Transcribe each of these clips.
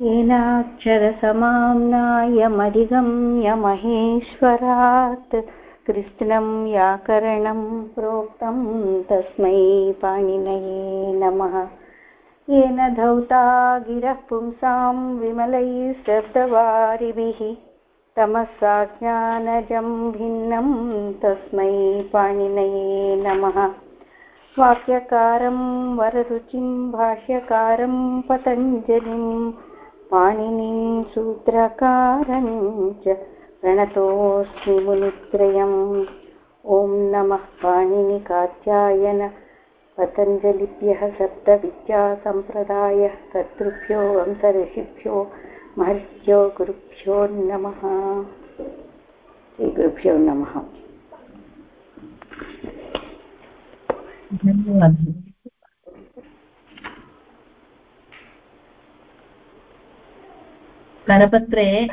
येनाक्षरसमाम्नायमधिगम्य महेश्वरात् कृत्स्नं व्याकरणं प्रोक्तं तस्मै पाणिनये नमः। येन धौता गिरः पुंसां विमलैः शब्दवारिभिः तमसाज्ञानजं भिन्नं तस्मै पाणिनये नमः। वाक्यकारं वररुचिं भाष्यकारं पतञ्जलिं पाणिनिं सूत्रकारं च प्रणतोऽस्मि मुनित्रयम्। ॐ नमः पाणिनिकात्यायन। पतञ्जलिभ्यः सप्तविद्यासम्प्रदायः कर्तृभ्यो वंसऋषिभ्यो महर्षिभ्यो गुरुभ्यो नमः। श्रीगुरुभ्यो नमः। धन्यवादः। करपत्रे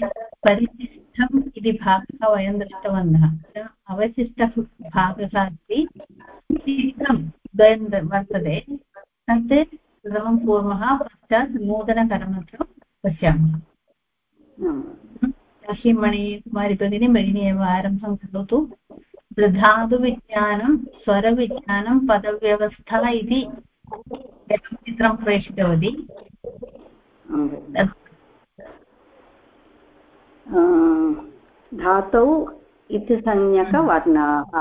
परिशिष्टम् इति भागः वयं दृष्टवन्तः। अवशिष्टः भागः अस्ति। चित्रं द्वयं वर्तते। तत् प्रथमं कुर्मः, पश्चात् नूतनकरणं पश्यामः। तर्हि मणिकुमारी भगिनी भगिनी, एव आरम्भं करोतु। धातुविज्ञानं स्वरविज्ञानं, पदव्यवस्था इति चित्रं प्रेषितवती। धातौ इति संज्ञकवर्णाः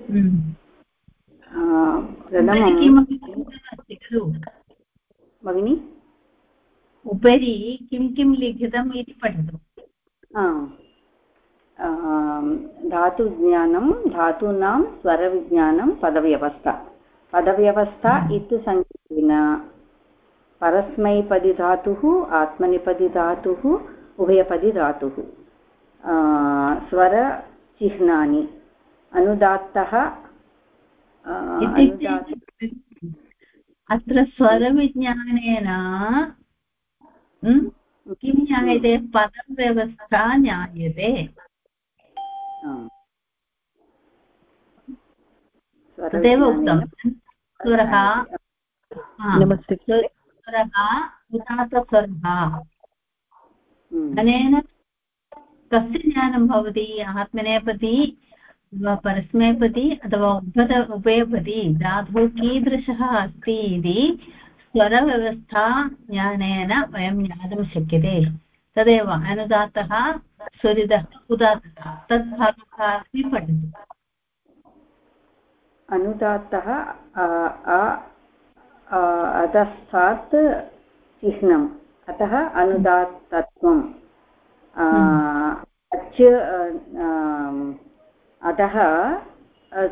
हम्म। प्रथमं खलु भगिनि उपरि किं किं लिखितम् इति पठतु धातुज्ञानं धातूनां स्वरविज्ञानं पदव्यवस्था पदव्यवस्था हम्म। इत्सङ्केतेन परस्मैपदिधातुः आत्मनेपदिधातुः उभयपदिधातुः। स्वरचिह्नानि। अनुदात्तः अत्र स्वरविज्ञानेन किं ज्ञायते? पदव्यवस्था ज्ञायते। तदेव उक्तं। स्वरः नमस्ते। स्वरः उदातस्वरः हम्म। अनेन कस्य ज्ञानं भवति आत्मनेपदी परस्मैपदी अथवा उभद उभयपदी धातुः कीदृशः अस्ति इति स्वरव्यवस्था ज्ञानेन वयं ज्ञातुं शक्यते। तदेव अनुदात्तः स्वरितः उदात्तः तद्भागः अपि पठतु। अनुदात्तः अधस्तात् चिह्नम्। अतः अनुदात्तत्वम्। अच् अतः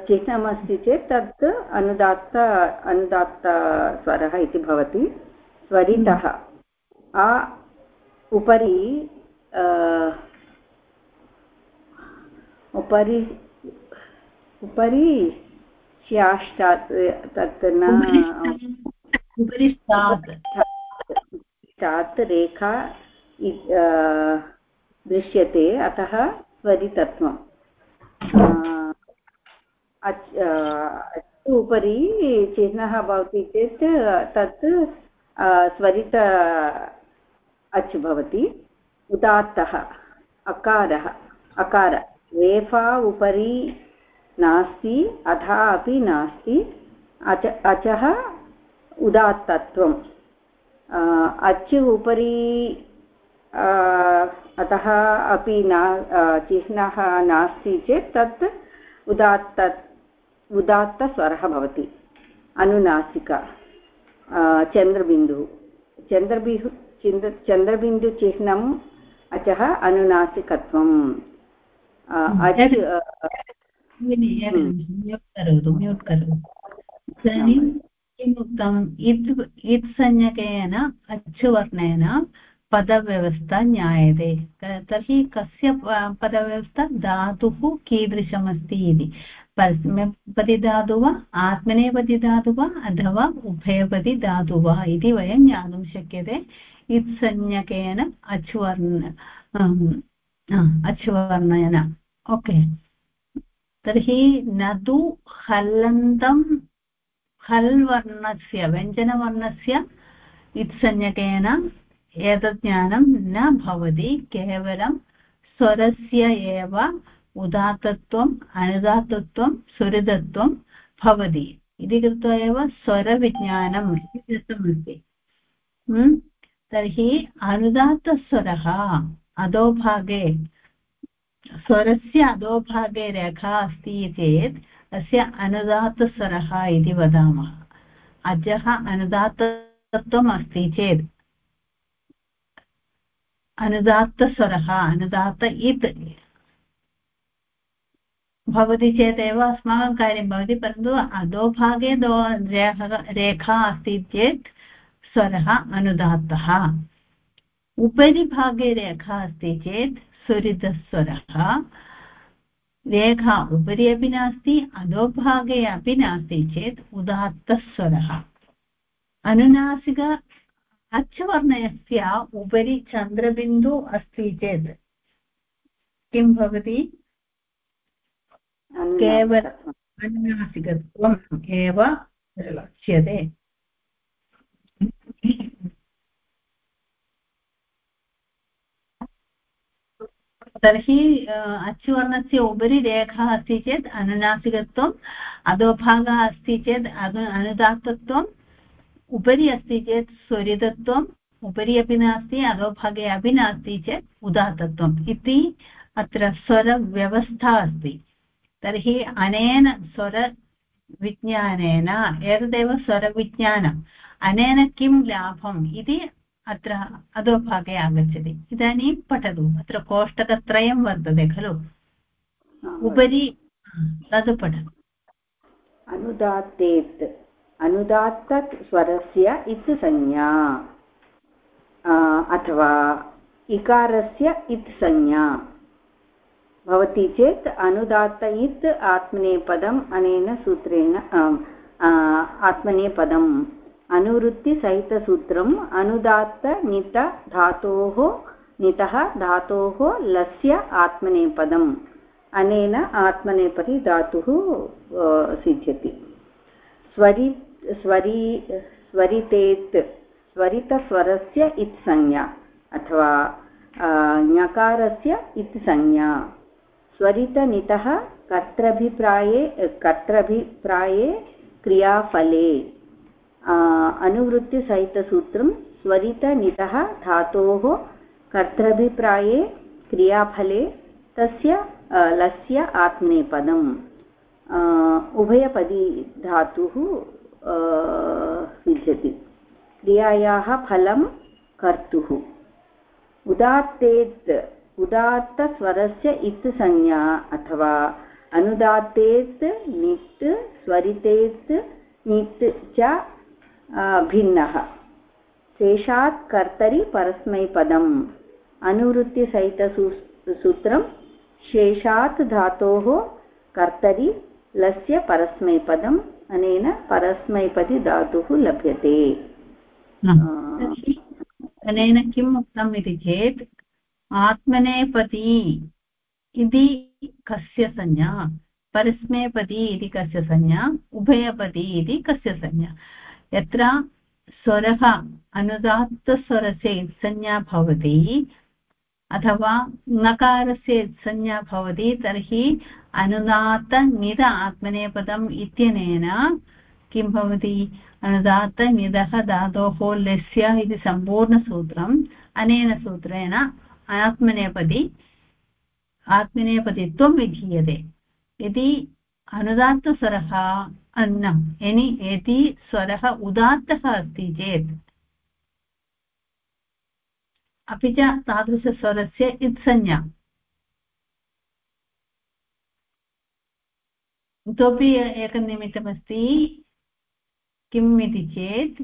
चिह्नमस्ति चेत् तत् अनुदात्त अनुदात्तस्वरः इति भवति स्वरितः आ उपरि उपरि उपरि स्याष्टात् तत् न स्टात् रेखा दृश्यते, अतः स्वरितत्वम् अच् उपरि चिह्नः भवति चेत् तत् स्वरित अच् भवति। उदात्तः, अकारः, अकार, रेफा उपरि नास्ति, अधः अपि नास्ति, अच, अचः उदात्तत्वम्। अच् उपरि अतः अपि न चिह्नः नास्ति चेत् तत् उदात्त उदात्तस्वरः भवति अनुनासिका चन्द्रबिन्दुः चन्द्रबिन्दुः चिन्द चन्द्रबिन्दुचिह्नम् अचः अनुनासिकत्वम् अच् म्यूट् करोतु म्यूट् करोतु इदानीं किम् उक्तम् इत् इत् संज्ञकेन अच्युवर्णेन पदव्यवस्था ज्ञायते तर्हि कस्य पदव्यवस्था धातुः कीदृशमस्ति इति परस्मैपदिधातु वा आत्मनेपदिधातु वा अथवा उभयपदिधातु वा इति वयं ज्ञातुं शक्यते इत्संज्ञकेन अचुवर्ण अचुवर्णेन ओके तर्हि न तु हलन्तं हल् वर्णस्य व्यञ्जनवर्णस्य इत्संज्ञकेन एतत् ज्ञानं न भवति, केवलं स्वरस्य एव उदात्तत्वम् अनुदात्तत्वं सुहृदत्वं भवति। इति कृत्वा एव स्वरविज्ञानम् इति दत्तमस्ति तर्हि अनुदात्तस्वरः अधोभागे, स्वरस्य अधोभागे रेखा अस्ति चेत् तस्य अनुदात्तस्वरः इति वदामः। अजः अनुदात्तत्वम् अस्ति चेत् अनुदात्तस्वरः अनुदात्त इत् भवति चेदेव अस्माकं कार्यं भवति, परन्तु अधोभागे दो रेखा अस्ति चेत् स्वरः अनुदात्तः उपरि भागे रेखा अस्ति चेत् सुरितस्वरः। रेखा उपरि अपि नास्ति अधोभागे अपि नास्ति चेत् उदात्तस्वरः अनुनासिक अच्वर्णस्य उपरि चन्द्रबिन्दु अस्ति चेत् किं भवति? केवलम् अनुनासिकत्वम् एव लक्ष्यते। तर्हि अचुवर्णस्य उपरि रेखा अस्ति चेत् अनुनासिकत्वम् अधोभागः अस्ति चेत् अनु अनुदात्तत्वम् उपरि अस्ति चेत् स्वरितत्वम् उपरि अपि नास्ति, अधोभागे अपि नास्ति चेत् उदात्तत्वम् इति अत्र स्वरव्यवस्था अस्ति। तर्हि अनेन स्वरविज्ञानेन, एतदेव स्वरविज्ञानम् अनेन किं लाभम् इति अत्र अधोभागे आगच्छति। इदानीं पठतु। अत्र कोष्टकत्रयं वर्तते खलु? उपरि तद् पठतु अनुदात्तेत् अनुदात्तत् स्वरस्य इत् संज्ञा अथवा इकारस्य इत् संज्ञा। भवति चेत् अनुदात्त इत् आत्मनेपदम् अनेन सूत्रेण आत्मनेपदम् अनुवृत्तिसहितसूत्रम् अनुदात्त नित धातोः नितः धातोः लस्य आत्मनेपदम्। अनेन आत्मनेपदी धातुः सिद्ध्यति। स्वरि स्वरि, स्वरितेत्, स्वरितस्वरस्य इत्संज्ञा अथवा ञकारस्य इत्संज्ञा स्वरितनितः कर्त्रभिप्राये कर्त्रभिप्राये क्रियाफले। अनुवृत्तिसहितसूत्रं स्वरितनितः धातोः कर्तृभिप्राये क्रियाफले तस्य लस्य आत्मनेपदम् उभयपदी धातुः विद्यते। क्रियायाः फलं कर्तुः। उदात्तेत् उदात्तस्वरस्य इत् संज्ञा अथवा अनुदात्तेत् निट् स्वरितेत् निट् च भिन्नः। शेषात् कर्तरि परस्मैपदम्। अनुवृत्तिसहितसू सूत्रं शेषात् धातोः कर्तरि लस्य परस्मैपदम् अनेन परस्मैपदि धातुः लभ्यते। अनेन किम् उक्तम् इति चेत् आत्मनेपदी इति कस्य संज्ञा परस्मैपदी इति कस्य संज्ञा उभयपदी इति कस्य संज्ञा। यत्र स्वरः अनुदात्तस्वरस्य संज्ञा भवति अथवा नकारस्य संज्ञा भवति, तर्हि अनुदात्तनिद आत्मनेपदम् इत्यनेन किं भवति? अनुदात्तनिदः धातोः लस्य इति सम्पूर्णसूत्रम्, अनेन सूत्रेण आत्मनेपदी, आत्मनेपदित्वं विधीयते। यदि अनुदात्तस्वरः अन्नम्। एनि यदि स्वरः उदात्तः अस्ति चेत्। अपि च तादृशस्वरस्य इत्संज्ञा। इतोपि एकं निमित्तमस्ति। किम् इति चेत्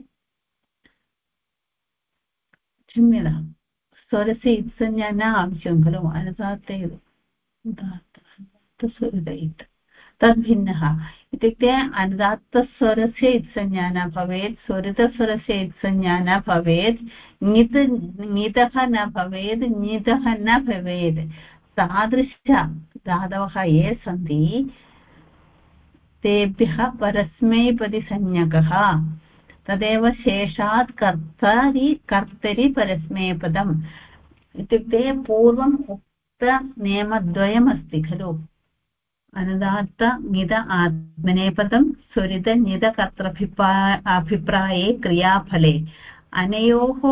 क्षम्यतां स्वरस्य इत्संज्ञा न आवश्यकं खलु। अनुदात्त, उदात्त स्वरदयित् तद्भिन्नः। इत्युक्ते अनुदात्तस्वरस्य इत्संज्ञा न भवेत् स्वरितस्वरस्य इत्संज्ञा न भवेत्, ङित्, ङितः न भवेत्, ङितः न भवेत्। तादृश धातवः ये सन्ति, तेभ्यः परस्मैपदिसंज्ञकः। तदेव शेषात् कर्तारि, कर्तरि परस्मैपदम्। इत्युक्ते पूर्वम् उक्तनियमद्वयमस्ति खलु। अनुदात्त निद आत्मनेपदं स्वरितनिदकर्तृभिप्रा अभिप्राये क्रियाफले अनयोः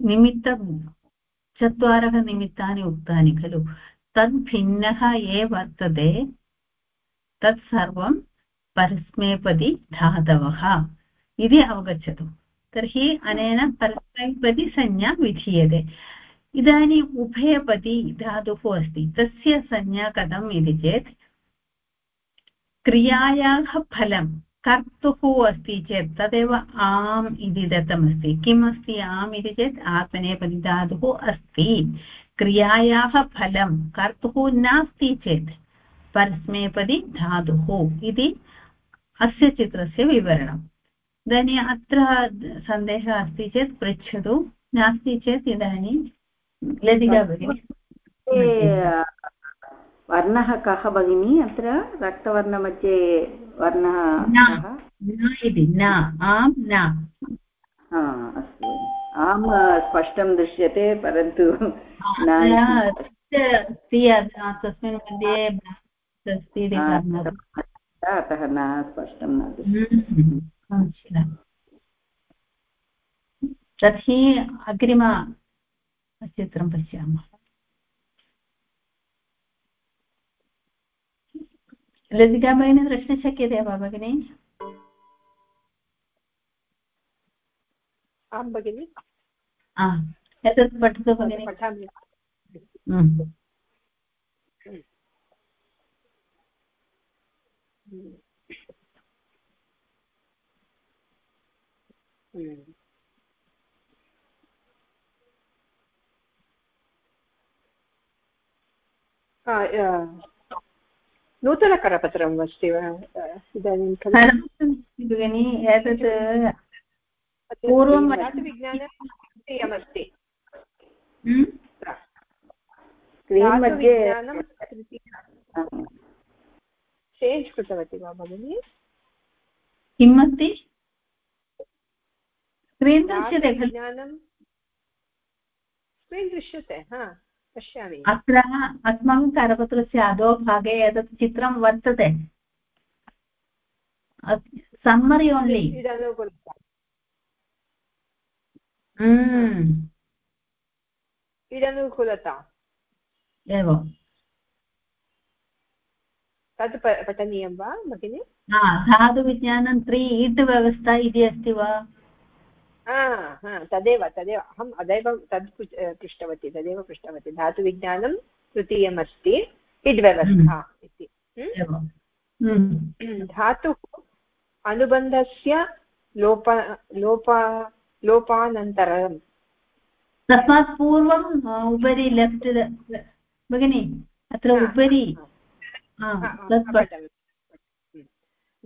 निमित्त चत्वारः निमित्तानि उक्तानि खलु तद्भिन्नः ये वर्तते तत्सर्वं परस्मैपदी धातवः इति अवगच्छतु तर्हि अनेन परस्मैपदी संज्ञा विधीयते इदानीम् उभयपदी धातुः अस्ति। तस्य संज्ञा कथम् इति चेत्, क्रियायाः फलं कर्तुः अस्ति चेत् तदेव आम् इति दत्तमस्ति। किम् अस्ति आम् इति चेत् आत्मनेपदी धातुः अस्ति। क्रियायाः फलं कर्तुः नास्ति चेत् परस्मैपदी धातुः इति अस्य चित्रस्य विवरणम्। इदानीम् अत्र सन्देहः अस्ति चेत् पृच्छतु। नास्ति चेत् इदानीं लतिका भगिनी। वर्णः कः भगिनी अत्र? रक्तवर्णमध्ये वर्णः न इति न आम् न। अस्तु आम् स्पष्टं दृश्यते परन्तु तस्मिन् मध्ये अस्ति इति अतः न स्पष्टं न तर्हि अग्रिम चित्रं पश्यामः लतिका भगिनी द्रष्टुं शक्यते वा भगिनि आं भगिनि एतत् पठतु भगिनि पठामि नूतनकरपत्रम् अस्ति वा इदानीं भगिनि एतत् पूर्वं विज्ञानमस्ति स्क्रीन् मध्ये चेञ्ज् कृतवती वा भगिनि किम् अस्ति स्क्रीन् दृश्यते ज्ञानं स्क्रीन् दृश्यते हा पश्यामि। अत्र अस्माकं करपत्रस्य अधोभागे एतत् चित्रं वर्तते। सम्मरि ओन्लि इदनुकूलता एवम्। तत् पठनीयं वा भगिनि? धातुविज्ञानं त्रि इट् व्यवस्था इति अस्ति वा? तदेव तदेव। अहम् अदैव तद् पृष्टवती तदेव पृष्टवती। धातुविज्ञानं तृतीयमस्ति इड् व्यवस्था हम्म। इति हम्म? हम्म। धातुः अनुबन्धस्य लोप लोप लोपानन्तरं। तस्मात् पूर्वम् उपरि लेफ्ट् भगिनि अत्र उपरि।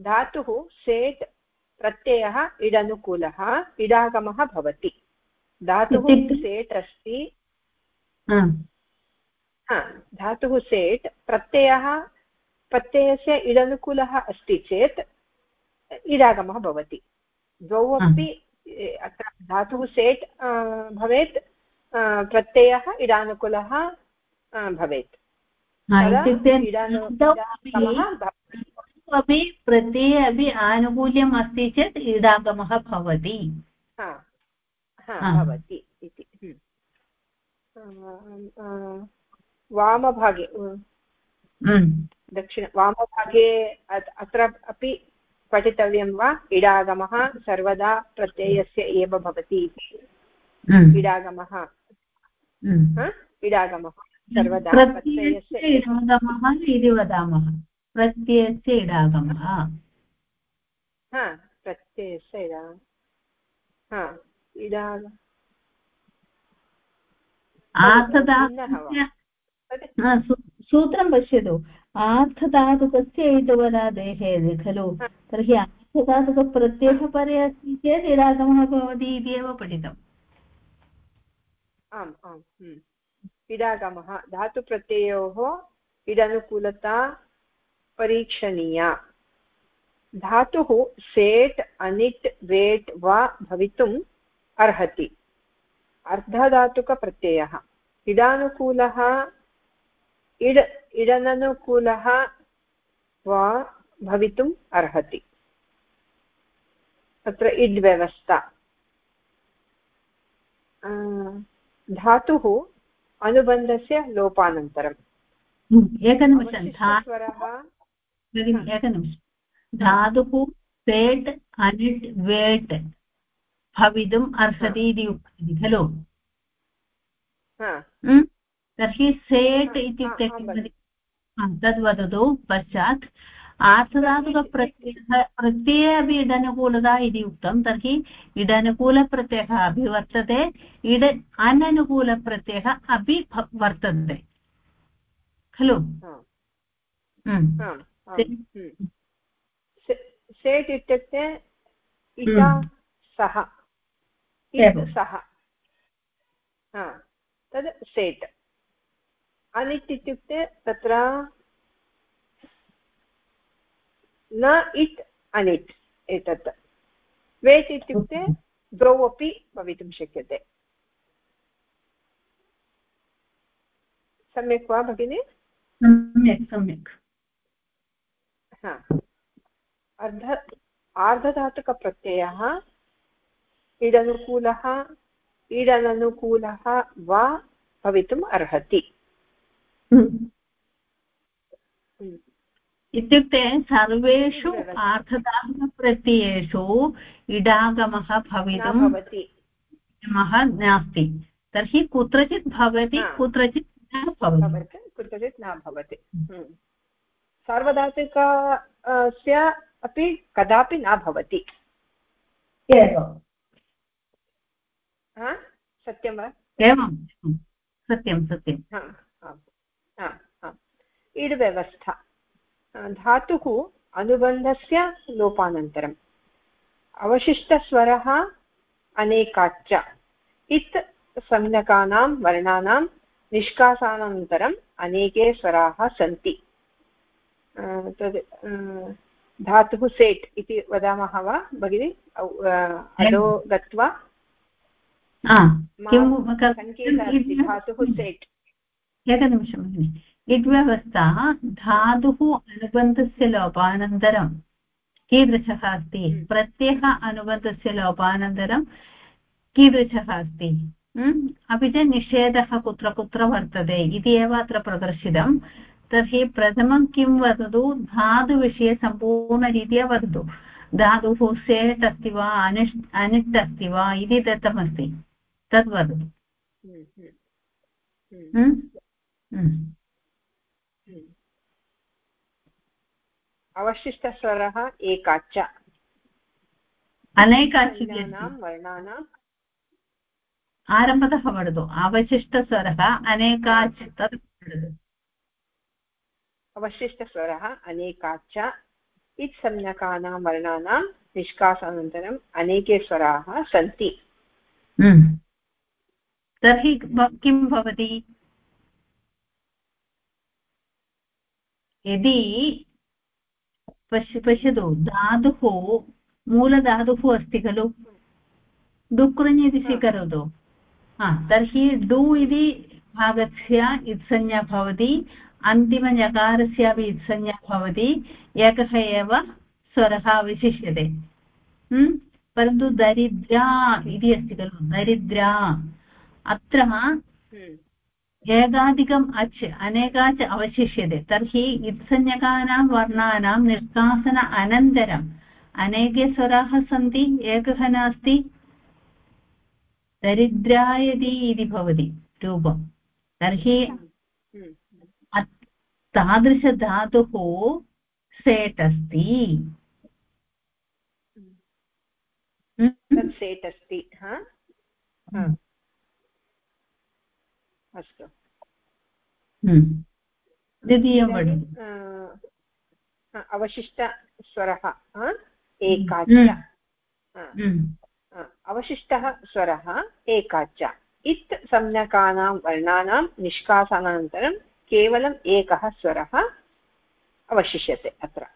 धातुः सेट् प्रत्ययः इडनुकूलः इडागमः भवति। धातुः सेट् अस्ति। धातुः सेट् प्रत्ययः प्रत्ययस्य इडनुकूलः अस्ति चेत् इडागमः भवति। द्वौ अपि अत्र धातुः सेट् भवेत् प्रत्ययः इडानुकूलः भवेत्। अपि प्रत्यये अपि आनुकूल्यम् अस्ति चेत् ईडागमः भवति। भवति इति। वामभागे दक्षिण वामभागे अत्र अपि पठितव्यं वा? इडागमः सर्वदा प्रत्ययस्य एव भवति इति। इडागमः। इडागमः सर्वदा प्रत्ययस्य इडागमः इति वदामः। प्रत्ययस्य इडागमः हा? प्रत्ययस्य इडा हा इडाग सूत्रं पश्यतु। आर्थधातुकस्य इटवरादेः खलु? तर्हि आर्थधातुकप्रत्ययः परे अस्ति चेत् इडागमः भवति इति एव पठितम् आम् आम् हम्म। इडागमः धातुप्रत्ययोः इडनुकूलता परीक्षणीया। धातुः सेट् अनिट् वेट् वा भवितुम् अर्हति। अर्धधातुकप्रत्ययः। इडानुकूलः इड् इडननुकूलः वा भवितुम् अर्हति। तत्र इड् व्यवस्था। धातुः अनुबन्धस्य लोपानन्तरम्। एकनिमिषं एकनिमिषं धातुः पेट् अनिट् वेट् भवितुम् अर्हति इति उक्तवती खलु तर्हि सेट् इत्युक्ते तद् वदतु पश्चात् आर्धधातुकप्रत्ययः प्रत्यये अपि इडनुकूलता इति उक्तं तर्हि इडनुकूलप्रत्ययः अपि वर्तते इड अननुकूलप्रत्ययः अपि वर्तते खलु सेट् इत्युक्ते इता सः सः तद् सेट्। अनिट् इत्युक्ते तत्र न इट् अनिट् एतत्। वेट् इत्युक्ते द्वौ अपि भवितुं शक्यते। सम्यक् वा भगिनि? सम्यक् सम्यक्। अर्ध आर्धधातुकप्रत्ययः इडनुकूलः ईडननुकूलः वा भवितुम् अर्हति. हम्म। इत्युक्ते सर्वेषु आर्थधातुकप्रत्ययेषु इडागमः भवितुं. नास्ति. तर्हि कुत्रचित् भवति कुत्रचित् न भवति. कुत्रचित् न भवति. हम्म। सार्वधातुकस्य अपि कदापि न भवति। सत्यं वा? एवं। सत्यं सत्यं। इड् व्यवस्था धातुः अनुबन्धस्य लोपानन्तरम्। अवशिष्टस्वरः अनेकाच्च। इत् संज्ञकानां वर्णानां निष्कासानानन्तरम् अनेके स्वराः सन्ति। तद् धातुः सेट् इति वदामः वा भगिनि? अधो गत्वा? धातुः सेट्। एकनिमिषं भगिनि। इड्व्यवस्था धातुः अनुबन्धस्य लोपानन्तरं कीदृशः अस्ति? प्रत्ययः अनुबन्धस्य लोपानन्तरं कीदृशः अस्ति? अपि च निषेधः कुत्र कुत्र वर्तते इति एव अत्र प्रदर्शितं। तर्हि प्रथमं किं वदतु? धातुविषये सम्पूर्णरीत्या वदतु। धातुः सेट् अस्ति वा? अनिष् अनिट् अस्ति वा? इति दत्तमस्ति। तद् वदतु। अवशिष्टस्वरः एकाच अनेकाच् वर्णानाम् आरम्भतः वदतु। अवशिष्टस्वरः अनेकाच् तत् वदतु। अवशिष्टस्वरः अनेकाच्च इत्संज्ञकानां वर्णानां निष्कासानन्तरम् अनेके स्वराः सन्ति। हम्म। तर्हि किं भवति? यदि पश्य, पश्यतु, धातुः मूलधातुः अस्ति खलु? डुकृञ् इति स्वीकरोतु। तर्हि डु इति भागस्य इत्संज्ञा भवति। अन्तिमञकारस्यापि इत्संज्ञा भवति एकः एव स्वरः अवशिष्यते। हम्म? परन्तु दरिद्रा इति अस्ति खलु दरिद्रा। अत्र हम्म। एकाधिकम् अच् अनेकाच् अवशिष्यते। तर्हि इत्संज्ञकानां वर्णानां निष्कासन अनन्तरम् अनेके स्वराः सन्ति एकः नास्ति। दरिद्रायति इति भवति रूपं। तर्हि तादृशधातुः सेट् अस्ति। सेट् अस्ति अस्तु। द्वितीयं अवशिष्टस्वरः एकाच अवशिष्टः स्वरः एकाच इत् संज्ञकानां वर्णानां निष्कासनानन्तरं केवलम् एकः स्वरः अवशिष्यते अत्र।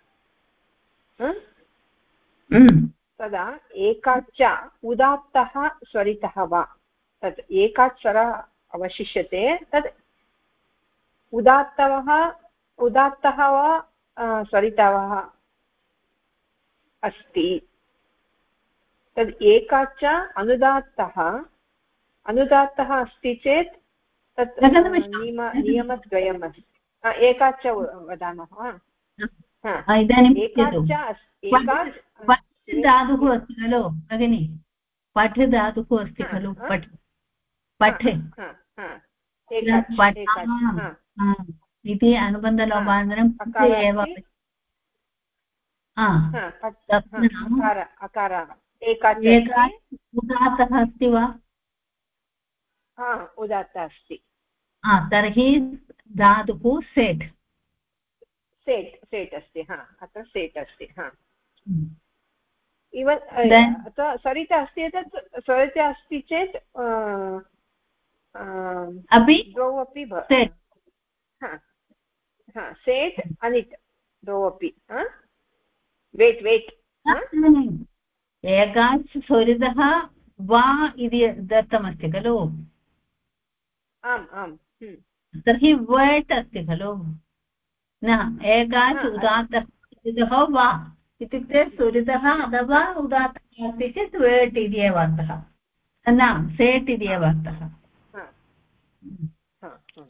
तदा एकाच्च उदात्तः स्वरितः वा तत् एकाच् स्वर अवशिष्यते तत् उदात्तवः उदात्तः वा स्वरितवः अस्ति। तद् एकाच्च अनुदात्तः अनुदात्तः अस्ति चेत् तत् नियम नियमद्वयम् अस्ति एकाच्च वदामः वा एकाच्च धातुः अस्ति खलु भगिनि पठ धातुः अस्ति खलु पठ पठ इति अनुबन्धलोपान्तरं एव उदात्तः अस्ति वा उदात्त अस्ति तर्हि धातुः सेट्। सेट् सेट् अस्ति हा अत्र सेट् अस्ति हा। इवन् अत्र सरित अस्ति चेत् सरित अस्ति चेत् अपि द्वौ अपि सेट्। अनिट् द्वौ अपि वेट् वेट् एकाच् स्वरितः वा इति दत्तमस्ति खलु? आम् आम्। तर्हि वेट् अस्ति खलु? न एकाच् उदात्तः वा? इत्युक्ते सुरितः अथवा उदात्तः अस्ति चेत् वेट् इति एव अर्थः। न सेट् इति एव अर्थः।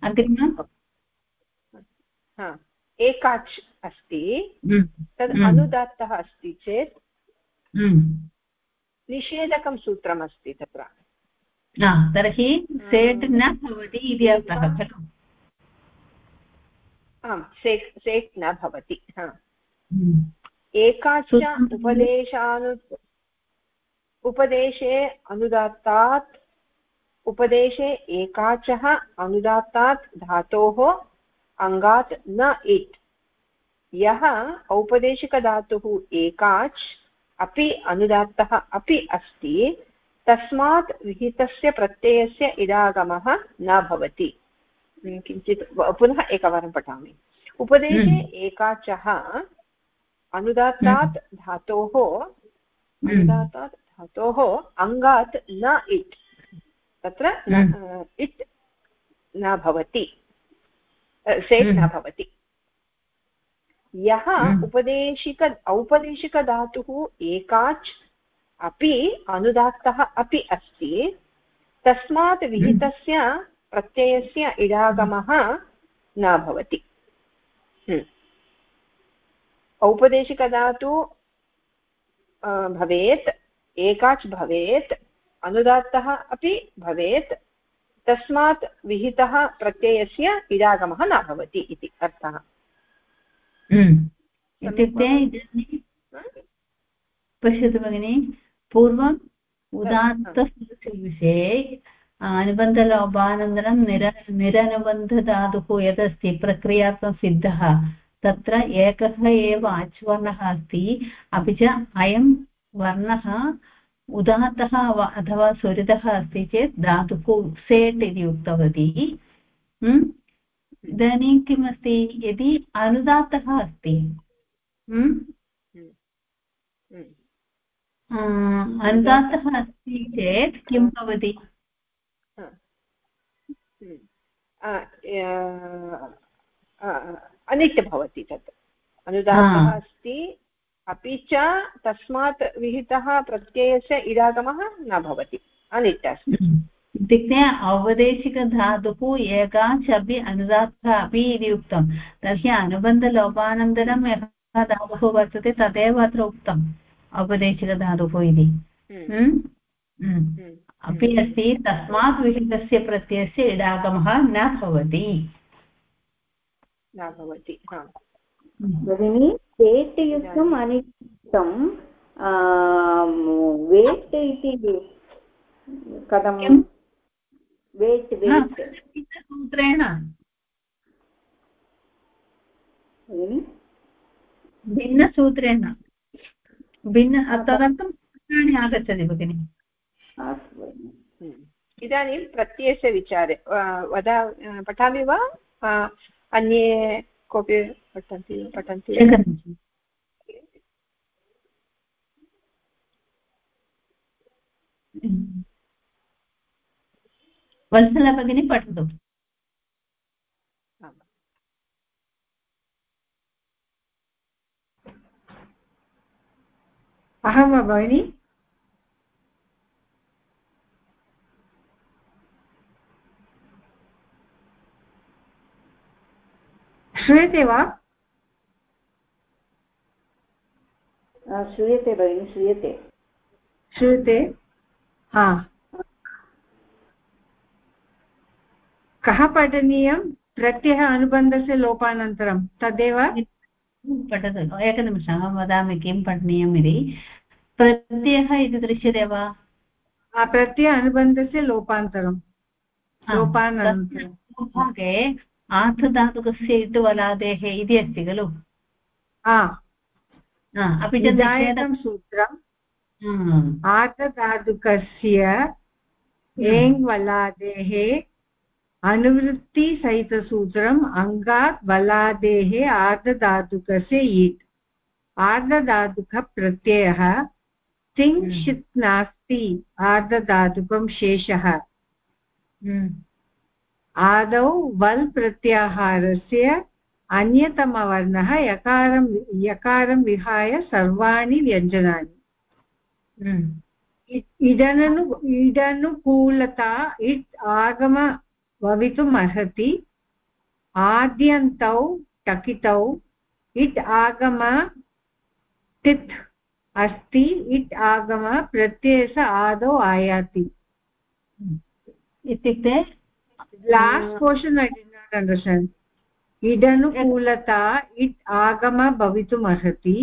अग्रिम। एकाच् अस्ति। तद् अनुदात्तः अस्ति चेत् निषेधकं सूत्रमस्ति तत्र। तर्हि सेट् न भवति इति अर्थः खलु? आम् सेट् सेट् न भवति एकाच्च उपदेशानु उपदेशे अनुदात्तात् उपदेशे एकाचः अनुदात्तात् धातोः अङ्गात् न इट्। यः औपदेशिकधातुः एकाच् अपि अनुदात्तः अपि अस्ति तस्मात् विहितस्य प्रत्ययस्य इडागमः न भवति। किञ्चित् पुनः एकवारं पठामि। उपदेशे हम्म। एकाचः अनुदात्तात् हम्म। धातोः हम्म। अनुदात्तात् धातोः अङ्गात् न इट्। तत्र इट् न भवति। सेट् न भवति। यः उपदेशिक औपदेशिकधातुः एकाच् अपि अनुदात्तः अपि अस्ति। तस्मात् विहितस्य प्रत्ययस्य इडागमः न भवति। हम्म। औपदेशिकधातु भवेत् एकाच् भवेत् अनुदात्तः अपि भवेत् तस्मात् विहितः प्रत्ययस्य इडागमः न भवति इति अर्थः। हम्म। इत्युक्ते पश्यतु भगिनि। पूर्वम् उदात्तस्य विषये अनुबन्धलोपानन्तरं निर निरनुबन्धधातुः यदस्ति प्रक्रियात्मकसिद्धः तत्र एकः एव आच्वर्णः अस्ति अपि च अयं वर्णः उदात्तः अथवा स्वरितः अस्ति चेत् धातुः सेट् इति उक्तवती। इदानीं किम् अस्ति यदि अनुदात्तः अस्ति अनुदात्तः अस्ति चेत् किं भवति अनिट् भवति तत्. अनुदात्तः अस्ति अपि च तस्मात् विहितः प्रत्ययस्य इडागमः न भवति. अनिट् अस्ति हम्म। इत्युक्ते औपदेशिकधातुः एकाच् अपि अनुदात्तः अपि इति उक्तं. तर्हि अनुबन्धलोपानन्तरं यः धातुः वर्तते तदेव अत्र उक्तम्. औपदेशिकधातुः इति हम्म। हम्म? हम्म। अपि अस्ति तस्मात् विहितस्य प्रत्ययस्य इडागमः न भवति। न भवति भगिनि वेट् युक्तम् अनियुक्तं वेट् इति कथं? वेट् वेट्। सूत्रेण भिन्नसूत्रेण। भिन्न तदर्थं सूत्राणि आगच्छति भगिनि। हम्म। इदानीं प्रत्ययस्य विचारे वद पठामि वा? अन्ये कोऽपि पठन्ति पठन्ति? वत्सला भगिनी पठतु। अहं वा भगिनि? श्रूयते वा? श्रूयते भगिनि श्रूयते। श्रूयते? हा। कः पठनीयं? प्रत्ययः अनुबन्धस्य लोपानन्तरं तदेव? पठतु? एकनिमिषम् अहं वदामि किं पठनीयम् इति। प्रत्ययः इति दृश्यते वा? प्रत्यय अनुबन्धस्य लोपान्तरं। लोपानन्तरं। भागे आर्थधातुकस्य इट् वलादेः इति अस्ति खलु? अपि च जायतं सूत्रम् आर्थधातुकस्य एङ् वलादेः अनुवृत्तिसहितसूत्रम् अङ्गात् बलादेः आर्धधातुकस्य ईट्। आर्धधातुकप्रत्ययः तिङ्क्षित् नास्ति आर्धधातुकं शेषः हम्म। आदौ वल् प्रत्याहारस्य अन्यतमवर्णः यकारं यकारं विहाय सर्वाणि व्यञ्जनानि हम्म। इदनु इदनुकूलता इट् आगम भवितुम् अर्हति आद्यन्तौ टकितौ इट् आगम तित् अस्ति इट् आगम प्रत्ययस्य आदौ आयाति। इत्युक्ते? Last portion I did not understand इदनुकूलता इट् आगम भवितुम् अर्हति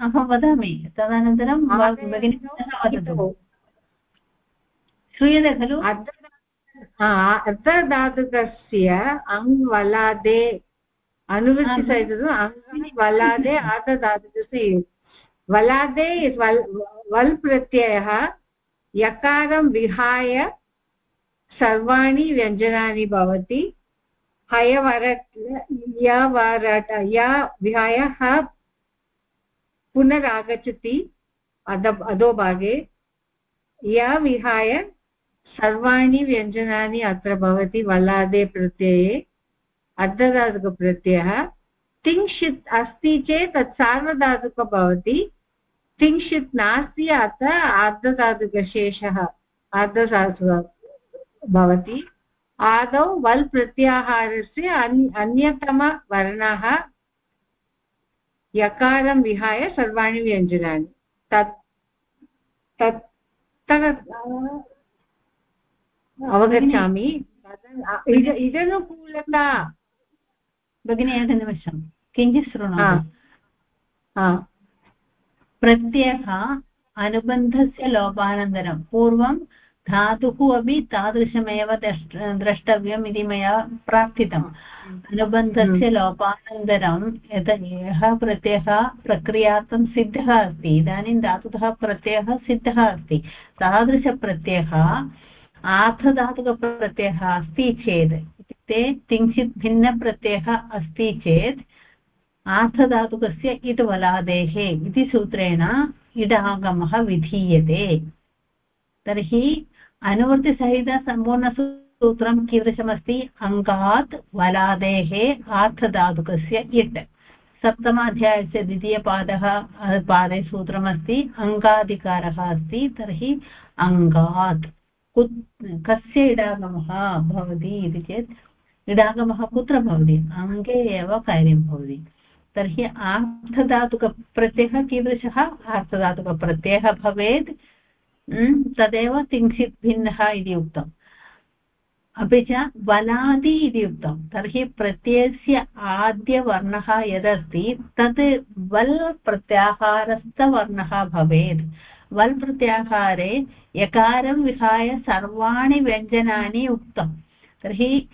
अहं वदामि तदनन्तरं श्रूयते खलु? अर्धधातुकस्य अङ् वलादे अनुवृत्तिसहितं अङ् वलादे अर्धधातुकस्य वलादे वल् वल् प्रत्ययः यकारं विहाय सर्वाणि व्यञ्जनानि भवति हयवरट् यवरट य विहाय ह पुनरागच्छति अध अधोभागे य विहाय सर्वाणि व्यञ्जनानि अत्र भवति वलादे प्रत्यये अर्धधातुकप्रत्ययः तिङ्क्षित् अस्ति चेत् तत् सार्वधातुकः भवति तिङ्क्षित् नास्ति अत्र अर्धधातुकशेषः अर्धधातुक भवति आदौ वल् प्रत्याहारस्य अन्य अन्यतमवर्णः यकारं विहाय सर्वाणि व्यञ्जनानि तत् तत् अवगच्छामि इदनुकूलता भगिनी एकनिमिषं किञ्चित् शृणोतु. प्रत्ययः अनुबन्धस्य लोपानन्तरं पूर्वं धातुः अपि तादृशमेव द्रष्टव्यम् इति मया प्रार्थितम् अनुबन्धस्य लोपानन्तरं यत् यः प्रत्ययः प्रक्रियार्थं सिद्धः अस्ति इदानीं धातुतः प्रत्ययः सिद्धः अस्ति. तादृशप्रत्ययः आर्थधातुकप्रत्ययः अस्ति चेत् इत्युक्ते किञ्चित् भिन्नप्रत्ययः अस्ति चेत् आर्थधातुकस्य इट् वलादेः इति सूत्रेण इडागमः विधीयते। तर्हि अनुवृत्तिसहितसम्पूर्णसूत्रं कीदृशमस्ति? अङ्गात् वलादेः आर्थधातुकस्य इट्। सप्तमाध्यायस्य द्वितीयपादः पादे सूत्रमस्ति। अङ्गाधिकारः अस्ति। तर्हि अङ्गात्। कस्य इडागमः भवति इति चेत् इडागमः कुत्र भवति? अङ्गे एव कार्यं भवति। तर्हि आर्थधातुकप्रत्ययः कीदृशः? आर्थधातुकप्रत्ययः भवेत्। तदेव किञ्चित् भिन्नः इति उक्तम्। अपि च वलादि इति उक्तं तर्हि प्रत्ययस्य आद्यवर्णः यदस्ति, तत् वल् प्रत्याहारस्थवर्णः भवेत्। वल् प्रत्याहारे यकारं विहाय सर्वाणि व्यञ्जनानि उक्तं। तर्हि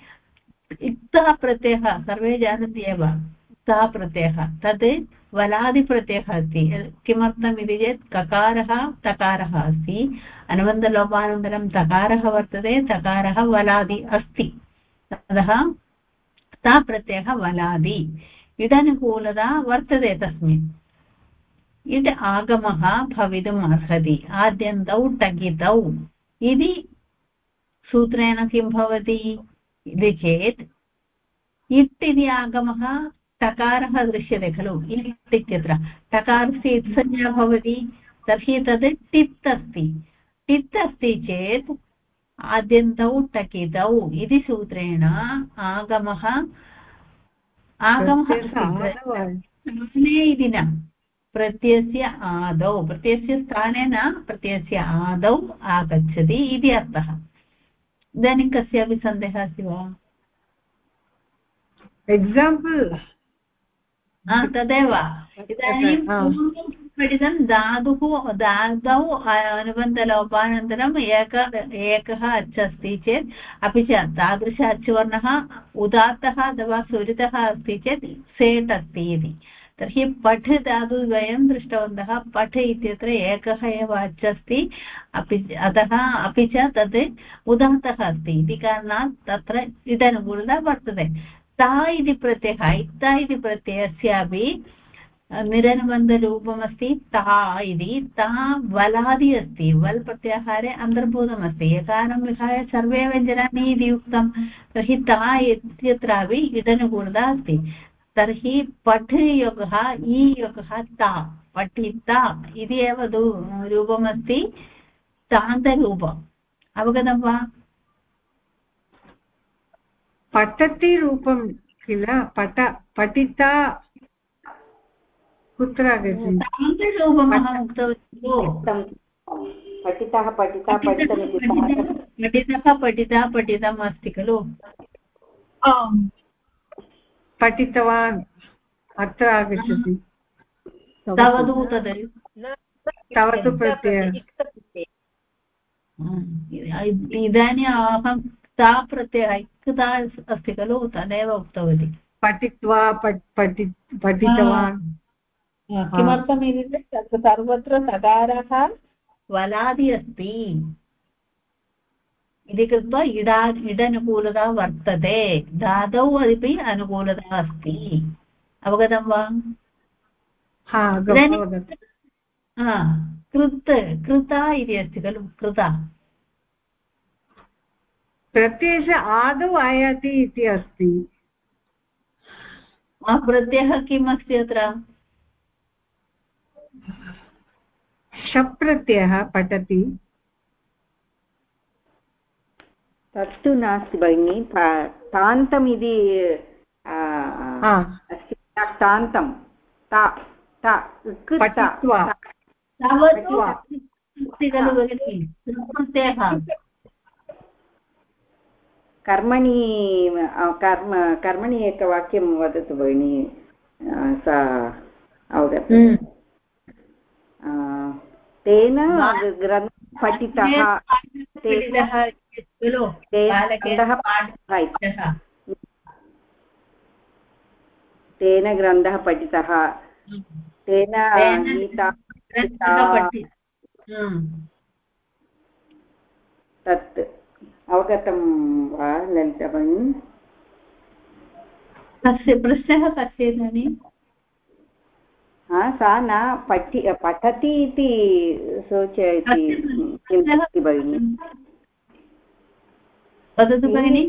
इक्तः प्रत्ययः, सर्वे जानन्ति एव, इक्तः प्रत्ययः। तद् वलादिप्रत्ययः अस्ति। किमर्थम् इति चेत्, ककारः तकारः अस्ति। अनुबन्धलोपानन्तरं तकारः वर्तते, तकारः वलादि अस्ति। अतः ता प्रत्ययः वलादि। इदनुकूलता वर्तते तस्मिन्। इट् आगमः भवितुम् अर्हति। आद्यन्तौ टगितौ इति सूत्रेण किं भवति? इति चेत् इट् इति आगमः टकारः दृश्यते खलु? इट् इत्यत्र। टकारस्य इत्संज्ञा भवति। तर्हि तद् टित् अस्ति। टित् अस्ति चेत् आद्यन्तौ टकितौ इति सूत्रेण आगमः। आगमः इति न प्रत्ययस्य आदौ प्रत्ययस्य स्थाने न प्रत्ययस्य आदौ आगच्छति इति अर्थः। इदानीं कस्यापि सन्देहः अस्ति वा? एक्साम्पल् तदेव। इदानीं पठितं धातुः धातौ अनुबन्धलोपानन्तरम् एक एकः अच् अस्ति चेत् अपि च तादृश अच्वर्णः उदात्तः अथवा स्वरितः अस्ति चेत् सेट् अस्ति इति। तर्हि पठ् धातुद्वयं दृष्टवन्तः। पठ् इत्यत्र एकः एव अच् अस्ति अपि अतः अपि च तत् उदात्तः अस्ति। इति कारणात् तत्र इदनुकूलता वर्तते। ता इति प्रत्ययः, इत्ता इति प्रत्ययस्यापि निरनुबन्धरूपमस्ति। ता इति, ता वलादि अस्ति। वल् प्रत्याहारे अन्तर्भूतमस्ति। यकारं विहाय सर्वे व्यञ्जनानि इति उक्तं। तर्हि ता इत्यत्रापि इदनुकूलता अस्ति। तर्हि पठ् योगः इ योगः ता पठिता इति एव रूपमस्ति तान्तरूपम्। अवगतं वा? पठति रूपं किल? पठ पठिता कुत्र आगच्छति? रूपमहम् उक्तवती। पठितः। पठिता पठितः पठिता पठितम् अस्ति खलु? पठितवान्। अत्र आगच्छति। तवतु प्रत्ययः। इदानीम् अहं ता प्रत्ययः इक्ता अस्ति खलु तदेव उक्तवती। पठित्वा पठितवान्। किमर्थम् इति चेत् सर्वत्र सकारः वलादि अस्ति। इति कृत्वा इडा इडनुकूलता वर्तते। धातौ अपि अनुकूलता अस्ति। अवगतं वा? कृत् कृता इति अस्ति खलु कृता। प्रत्ययस्य आदौ आयाति इति अस्ति। प्रत्ययः किम् अस्ति अत्र? शप्रत्ययः पठति। तत्तु नास्ति भगिनि तान्तम् इति अस्ति तान्तं। ता कर्मणि कर्म कर्मणि एकवाक्यं वदतु भगिनि सा अवगता। हम्म। तेन पठितः तेन ग्रन्थः पठितः। तेन गीता तत् अवगतं वा ललिता भगिनी कस्य कस्य इदानीं? सा न पठि पठति इति सूचयति भगिनि? वदतु भगिनि?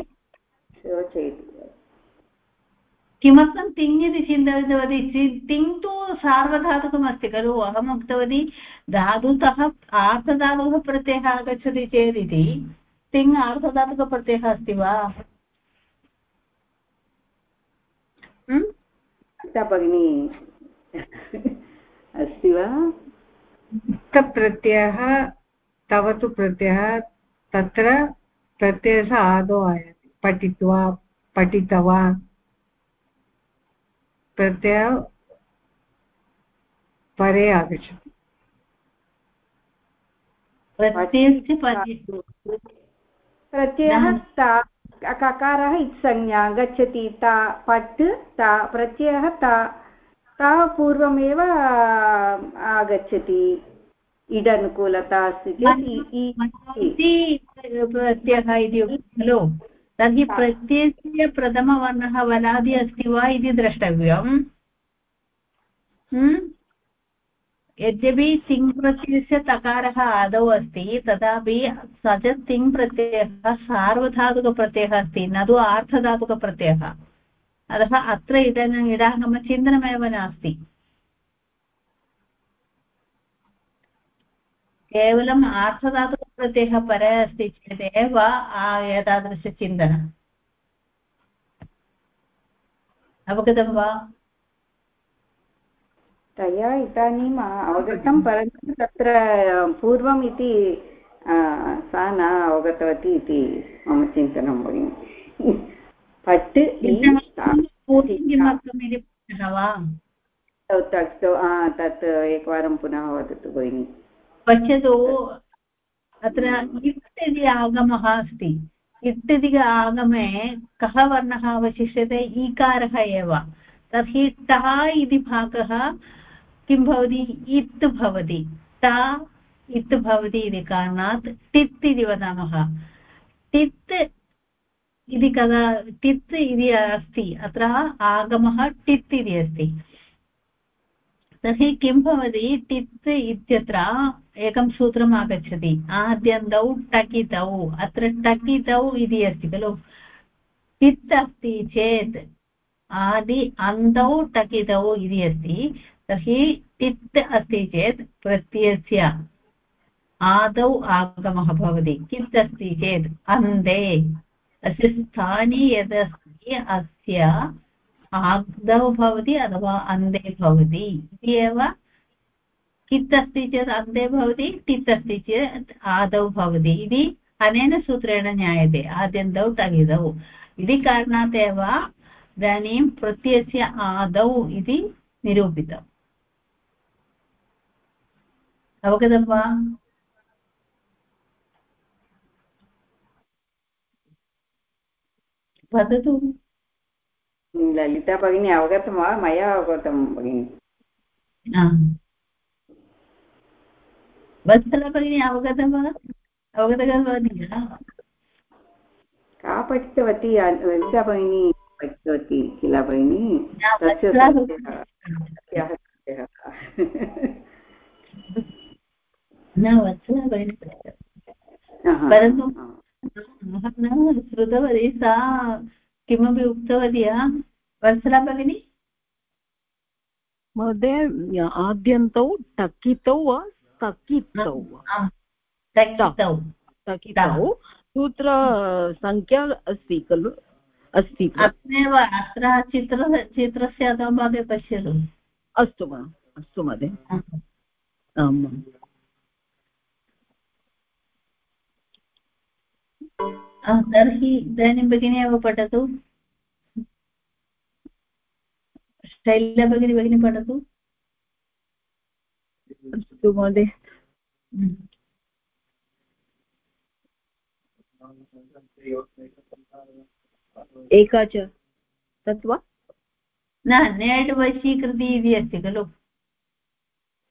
किमर्थं तिङ् इति चिन्तयितवती तिङ् तु सार्वधातुकमस्ति खलु अहम् उक्तवती धातुतः आर्धधातुः प्रत्ययः आगच्छति चेदिति तिङ् आर्धधातुकप्रत्ययः अस्ति वा? भगिनी अस्ति वा? प्रत्ययः तव तु प्रत्ययः तत्र प्रत्ययः आदौ आयाति। पठित्वा पठितवान् प्रत्यय परे आगच्छति। प्रत्ययः ता ककारः इत्संज्ञा गच्छति ता पट् ता प्रत्ययः ता। सः पूर्वमेव आगच्छति। इडनुकूलता अस्ति चेत् प्रत्ययः इति खलु। तर्हि प्रत्ययस्य प्रथमवर्णः वनादि अस्ति वा इति द्रष्टव्यम्। यद्यपि तिङ् प्रत्ययस्य तकारः आदौ अस्ति तथापि स च तिङ् प्रत्ययः सार्वधातुकप्रत्ययः अस्ति न तु आर्थधातुकप्रत्ययः। अतः अत्र इदानीम् इडागमचिन्तनमेव नास्ति। केवलम् आर्थधातुकप्रत्ययः परे अस्ति चेदेव एतादृशचिन्तनम् अवगतं वा? तया इदानीम् अवगतं। परन्तु तत्र पूर्वम् इति सा न अवगतवती इति मम चिन्तनं भगिनि। पट् किमर्थम् इति वा? तत् एकवारं पुनः वदतु भगिनि। पश्यतु अत्र इट् इति आगमः अस्ति। इट् इति आगमे कः वर्णः अवशिष्यते? ईकारः एव। तर्हि टा इति भागः किं भवति? इत् भवति। टा इत् भवति इति कारणात् टित् इति वदामः। टित् इति कदा टित् इति अस्ति। अत्र आगमः टित् इति अस्ति। तर्हि किं भवति? टित् इत्यत्र एकं सूत्रम् आगच्छति। आद्यन्तौ टकितौ। अत्र टकितौ इति अस्ति खलु। टित् अस्ति चेत् आदि अन्तौ टकितौ इति अस्ति। तर्हि टित् अस्ति चेत् प्रत्ययस्य आदौ आगमः भवति। कित् अस्ति चेत्? अन्ते। अस्य स्थाने यदस्ति, अस्य आदौ भवति अथवा अन्ते भवति। इति एव कित् अस्ति चेत् अन्ते भवति टित् अस्ति चेत् आदौ भवति। इति अनेन सूत्रेण ज्ञायते, आद्यन्तौ टगितौ इति कारणात् एव इदानीं प्रत्ययस्य आदौ इति निरूपितम्। अवगतं वा? वदतु। ललिता भगिनी अवगतं वा मया अवगतं भगिनि वत्सला भगिनी अवगतं वा अवगतवती का पठितवती ललिता भगिनी पठितवती किल भगिनी न वत्सला भगिनी परन्तु न श्रुतवती सा किमपि उक्तवती वत्सला भगिनी महोदय आद्यन्तौ टकितौ वा तकितौ तकितौ सूत्रसङ्ख्या अस्ति खलु? अस्ति अत्रैव अत्र चित्र चित्रस्य अधोभागे पश्यतु। अस्तु वा? अस्तु महोदय। आम्। तर्हि इदानीं भगिनी एव पठतु शैल्या भगिनी भगिनी पठतु अस्तु महोदय एका च तत् वा न नेट् वशीकृति इति अस्ति खलु।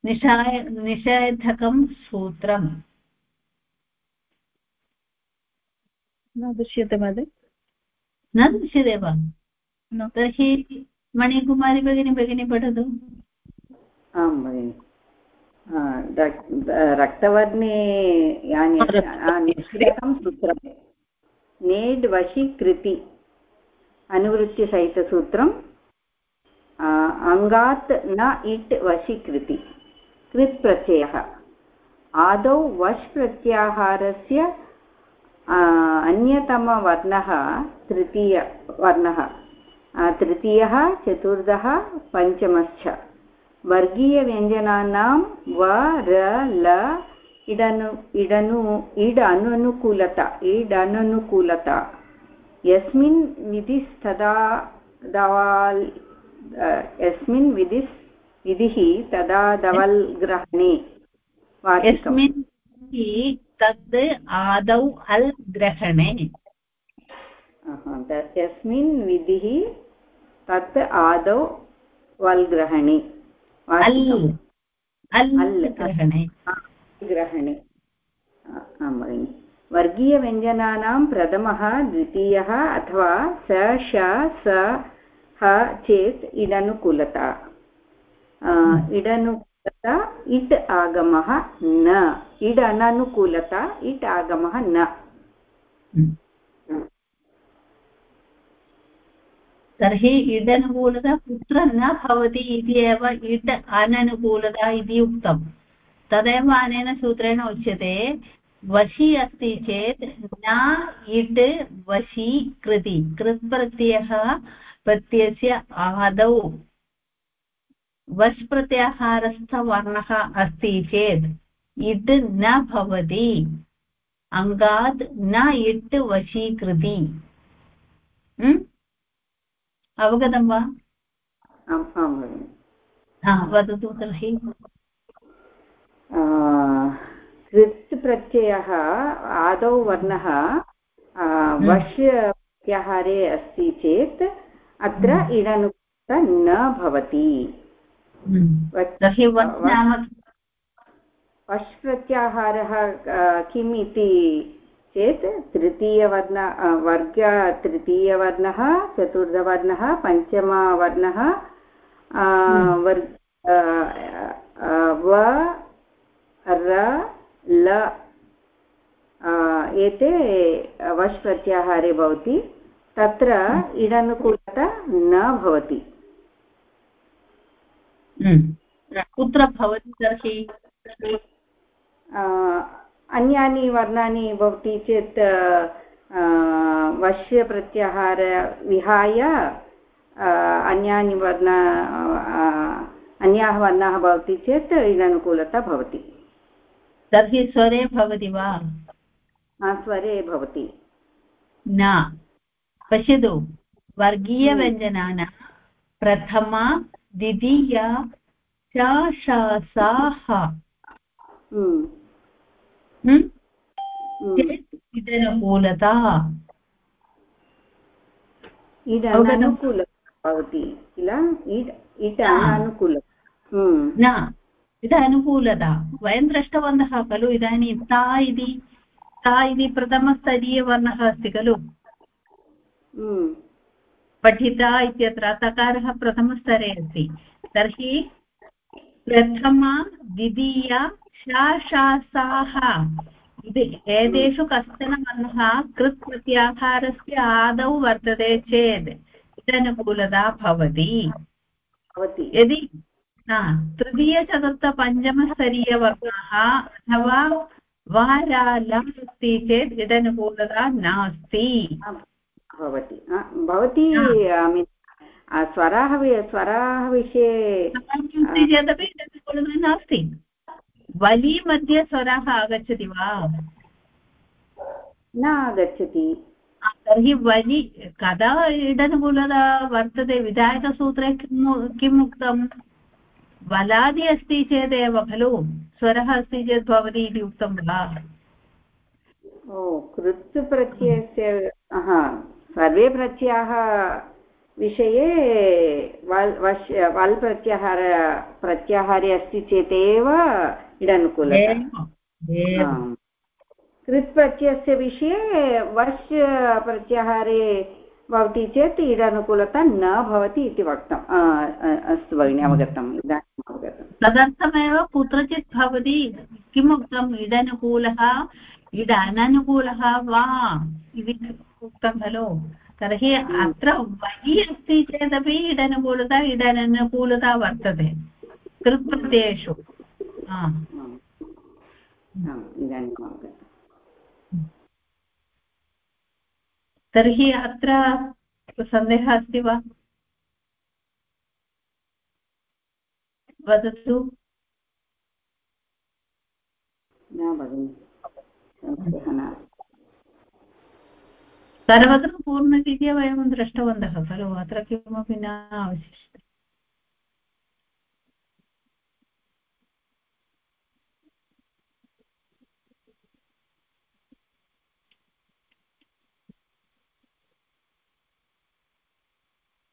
निषाय निषेधकं सूत्रम्। न दृश्यते महोदय न दृश्यते वा तर्हि मणिकुमारी भगिनी भगिनी पठतु आं भगिनि रक्तवर्णे यानि निष्क्रियकं सूत्रं नेड् वशीकृति अनुवृत्तिसहितसूत्रम् अङ्गात् न इट् वशीकृति कृत् प्रत्ययः आदौ वश् प्रत्याहारस्य अन्यतमवर्णः तृतीयवर्णः तृतीयः, चतुर्थः, पञ्चमश्च। वर्गीयव्यञ्जनानां व, र, ल, इडनु इडनु इड अननुकूलता इड अननुकूलता यस्मिन् विधिस्तदा, दवाल् यस्मिन् विधिस्, विधिः तदा दवल् ग्रहणे। तद् आदौ अल् ग्रहणे यस्मिन् विधिः तत् आदौ वल् ग्रहणे ग्रहणे ग्रहणे आं भगिनि। वर्गीयव्यञ्जनानां प्रथमः द्वितीयः अथवा स श स ह चेत् इडनुकूलता इडनु तथा इट् आगमः न। इड् अननुकूलता, इट् आगमः न। तर्हि इडनुकूलता कुत्र न भवति इति एव इट् अननुकूलता इति उक्तं। तदेव अनेन सूत्रेण उच्यते, वशि अस्ति चेत् न इट् वशी कृति कृत् प्रत्ययः प्रत्ययस्य आदौ वश् प्रत्याहारस्थवर्णः अस्ति चेत् इट् न भवति अङ्गात् न इट् वशीकृति। अवगतं वा? वदतु तर्हि। कृत् प्रत्ययः आदौ वर्णः। प्रत्याहारे अस्ति चेत् अत्र। इडनुक्त न भवति। हम्म। तर्हि वश् प्रत्याहारः किम् इति चेत् तृतीयवर्ण वर्ग तृतीयवर्णः चतुर्थवर्णः पञ्चमवर्णः वर्ग व र ल एते वश् प्रत्याहारे भवति तत्र इडनुकूलता न भवति। कुत्र भवति तर्हि? अन्यानि वर्णानि भवति चेत् वश्यप्रत्याहार विहाय अन्यानि वर्ण अन्याः वर्णाः भवति चेत् इदनुकूलता भवति। तर्हि स्वरे भवति वा? स्वरे भवति। न। पश्यतु। वर्गीयव्यञ्जनानां प्रथमा द्वितीया च शासाः चेत् इदनुकूलता भवति किल इट् न इद अनुकूलता वयं दृष्टवन्तः खलु इदानीं ता इति ता इति प्रथमस्तरीयवर्णः अस्ति खलु पठिता इत्यत्र तकारः प्रथमस्तरे अस्ति। तर्हि प्रथमा द्वितीया शाशासाः। एतेषु कश्चन वर्णः कृत् प्रत्याहारस्य आदौ वर्तते चेत् इदनुकूलता भवति। यदि तृतीयचतुर्थपञ्चमस्तरीयवर्णाः अथवा वाराल अस्ति चेत् इदनुकूलता नास्ति। भवति। भवती स्वराः स्वराः विषये चेदपि नास्ति। वलि मध्ये स्वरः आगच्छति वा? न आगच्छति। तर्हि वलि कदा इडनुकूलता वर्तते? विधायकसूत्रे किम् उक्तं? वलादि अस्ति चेदेव खलु? स्वरः अस्ति चेत् भवति इति उक्तं वा? ओ कृत् प्रत्ययस्य सर्वे प्रत्ययाः विषये वल् वश् वल् प्रत्याहार प्रत्याहारे अस्ति चेदेव इडनुकूलता। कृत् प्रत्ययस्य विषये वर्ष प्रत्याहारे भवति चेत् इडानुकूलता न भवति इति वक्तम्। अस्तु भगिनि अवगतम्। इदानीम् अवगतम्। तदर्थमेव कुत्रचित् भवति किम् उक्तम् इडानुकूलः इड अननुकूलः वा इति उक्तं खलु तर्हि अत्र वहि अस्ति चेदपि इडनुकूलता इडननुकूलता वर्तते कृत्प्रत्ययेषु. तर्हि अत्र सन्देहः अस्ति वा? वदतु. न भगिनि संशयः नास्ति सर्वत्र पूर्णरीत्या वयं दृष्टवन्तः, खलु? अत्र किमपि न अवशिष्यते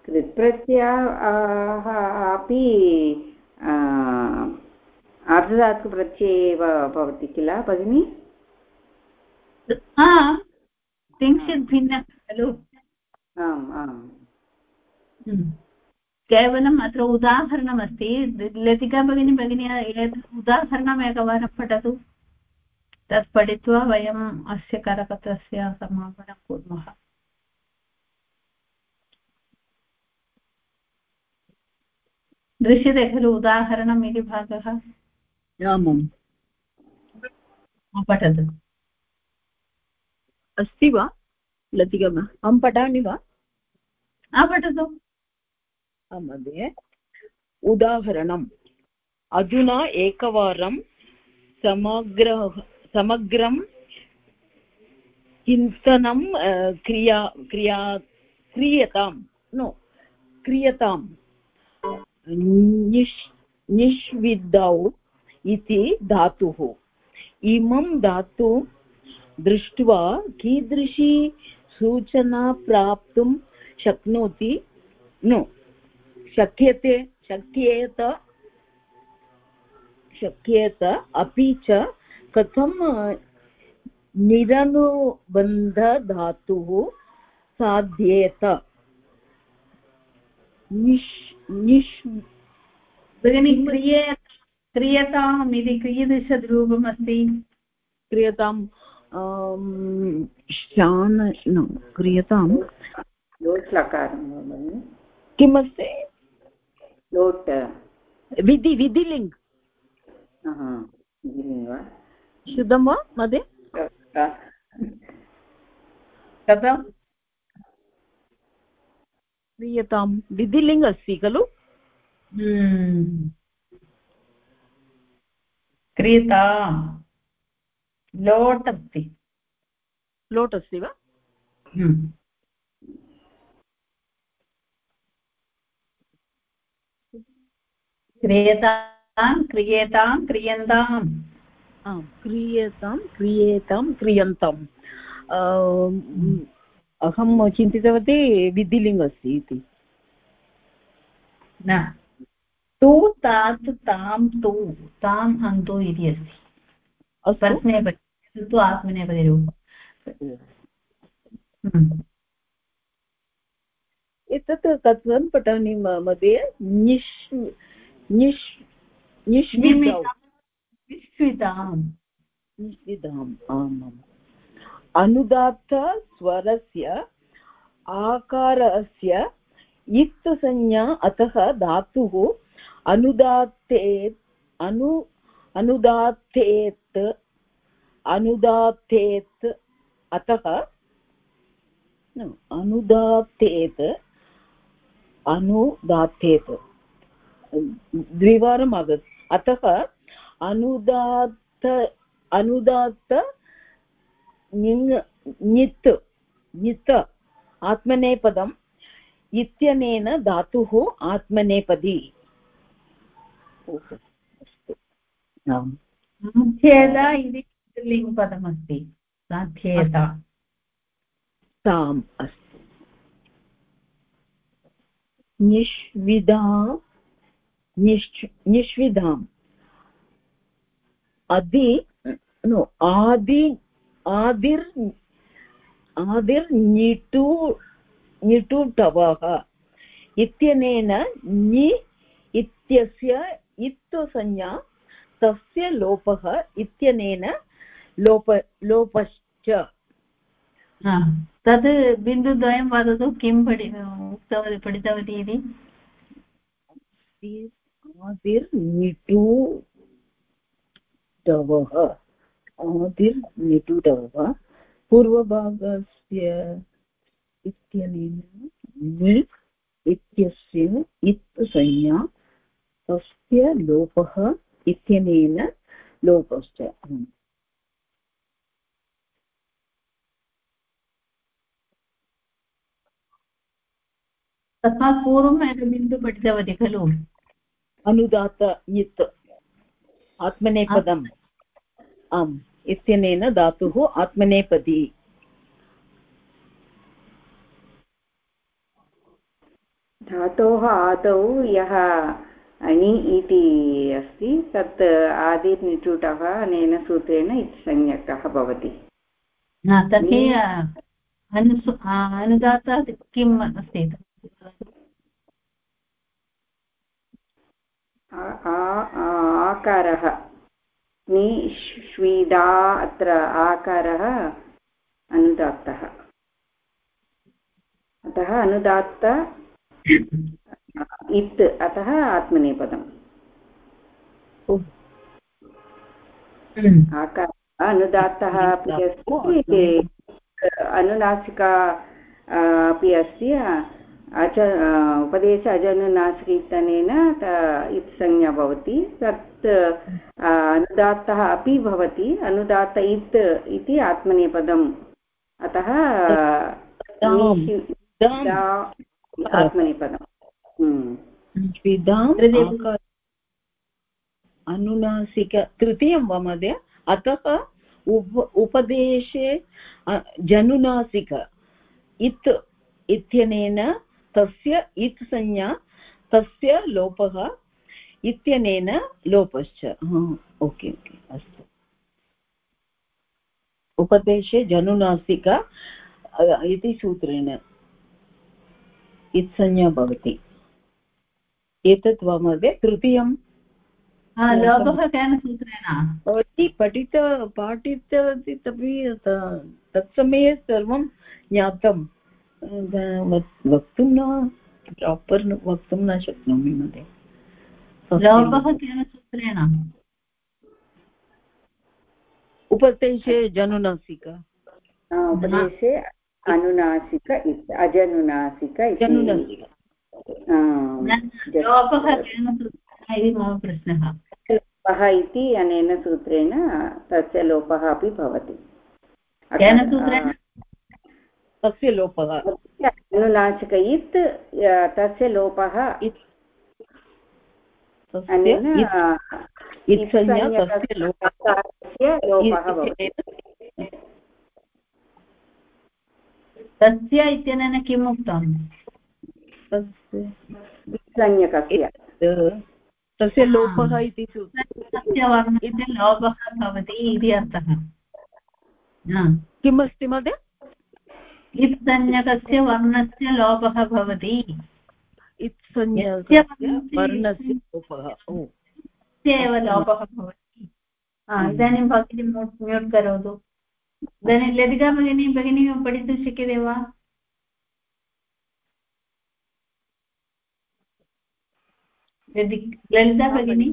कृत्प्रत्ययाः अपि अर्धधातुप्रत्यये एव भवति किल, भगिनि? किञ्चित् भिन्नं खलु आम् आम्। हम्म। केवलम् अत्र उदाहरणमस्ति लतिका भगिनी भगिनी एतत् उदाहरणम् एकवारं पठतु। तत् पठित्वा वयम् अस्य करपत्रस्य समापनं कुर्मः। दृश्यते खलु उदाहरणम् इति भागः पठतु। अस्ति वा? लतिका अहं पठामि वा? पठतु। महोदय उदाहरणम्। अधुना एकवारं समग्र समग्रं चिन्तनं क्रिया क्रिया क्रियतां नो क्रियतां। निश् निष्विद्धौ इति धातुः। इमं धातु दृष्ट्वा कीदृशी सूचना प्राप्तुं शक्नोति? नो। शक्यते शक्येत शक्येत अपि च कथं निरनुबन्धधातुः साध्येत? निश् निश् भगिनि क्रिये क्रियताम् इति कीदृशरूपमस्ति क्रियतां शान न क्रियतां किमस्ति लोट् विधि विधिलिङ्ग् शुद्धं वा महोदय कथं क्रियतां विधिलिङ्ग् अस्ति खलु हम्म। लोट् अस्ति लोट् अस्ति वा? हम्म। क्रियतां क्रियेतां क्रियन्ताम्। क्रियतां क्रियेतां क्रियन्तम् अहं चिन्तितवती विधिलिङ्ग् अस्ति इति। न। तु तात् तां तु ताम् अन्तु इति अस्ति। परस्मैपदे तु आत्मनेपदरूपम् हम्म। एतत् कथं पठामि मध्ये आमाम्। अनुदात्तस्वरस्य आकारस्य इत् संज्ञा अतः धातुः अनुदात्तेत् अनु अनुदात्तेत्। अनुदात्तेत् अतः अनुदात्तेत् अनुदात्तेत् द्विवारम् आगत् अतः अनुदात्त अनुदात्त नित् नित् आत्मनेपदम् इत्यनेन धातुः आत्मनेपदी। अस्तु। साध्येता इति लिङ्गपदमस्ति साध्येता। ताम् अस्ति। निष्विधा निश् निष्विधाम्। अधि नो, आदि, आदिर्, आदिर्निटु, निटुटवः। इत्यनेन नि, इत्यस्य इत् संज्ञा तस्य लोपः इत्यनेन लोप लोपश्च। तद् बिन्दुद्वयं वदतु किं पठि उक्तवती पठितवती इति? आदिर्निटु डवः आदिर्निटुडवः पूर्वभागस्य इत्यनेन नि इत्यस्य इत् संज्ञा तस्य लोपः इत्यनेन लोपश्च तस्मात् पूर्वम् एकं बिन्दु पठितवती खलु? अनुदात इत् आत्मनेपदम् आम् इत्यनेन धातुः आत्मनेपदी। धातोः आदौ यः अणि इति अस्ति तत् आदिर्निटुटः अनेन सूत्रेण इति संज्ञकः भवति। अनुदाता किम् अस्ति? आकारः। निष्विदा अत्र आकारः अनुदात्तः। अतः अनुदात्त इत् अतः आत्मनेपदम्। आकारः अनुदात्तः अपि अस्ति अनुनासिका अपि अस्ति अच उपदेश अजनुनासिकनेन इत्संज्ञा भवति तत् अनुदात्तः अपि भवति अनुदात्त इत् इति आत्मनेपदम्। अतः आत्मनेपदम्। हम्म। अनुनासिक तृतीयं वा महोदय? अतः उप उपदेशे जनुनासिक। इत् इत्यनेन तस्य इत् संज्ञा तस्य लोपः इत्यनेन लोपश्च। ओके ओके अस्तु। उपदेशे जनुनासिक इति सूत्रेण। इत्संज्ञा भवति। एतत् वा महोदय तृतीयं लोभः केन सूत्रेण भवती पठित पाठितवती तपि तत्समये सर्वं ज्ञातं वक्तुं न प्रापर् वक्तुं न शक्नोमि महोदय। लोभः केन सूत्रेण उपदेशे जनुनासिक। उपदेशे अनुनासिक अजनुनासिक जनुनासिक। लोपः केन इति मम प्रश्नः। लोपः इति अनेन सूत्रेण तस्य लोपः अपि भवति। केन सूत्रेण? तस्य लोपः। अनुनासिक इत् तस्य लोपः तस्य इत्यनेन किम् उक्तम् संज्ञकस्य तस्य लोपः इति तस्य लोपः भवति इति अर्थः। किमस्ति महोदय? इत्संज्ञकस्य वर्णस्य लोपः भवति। इत्संज्ञकस्य वर्णस्य लोपः एव लोपः भवति। इदानीं भगिनी म्यूट् करोतु। इदानीं लतिका भगिनी भगिनी पठितुं शक्यते वा? ललिता भगिनी?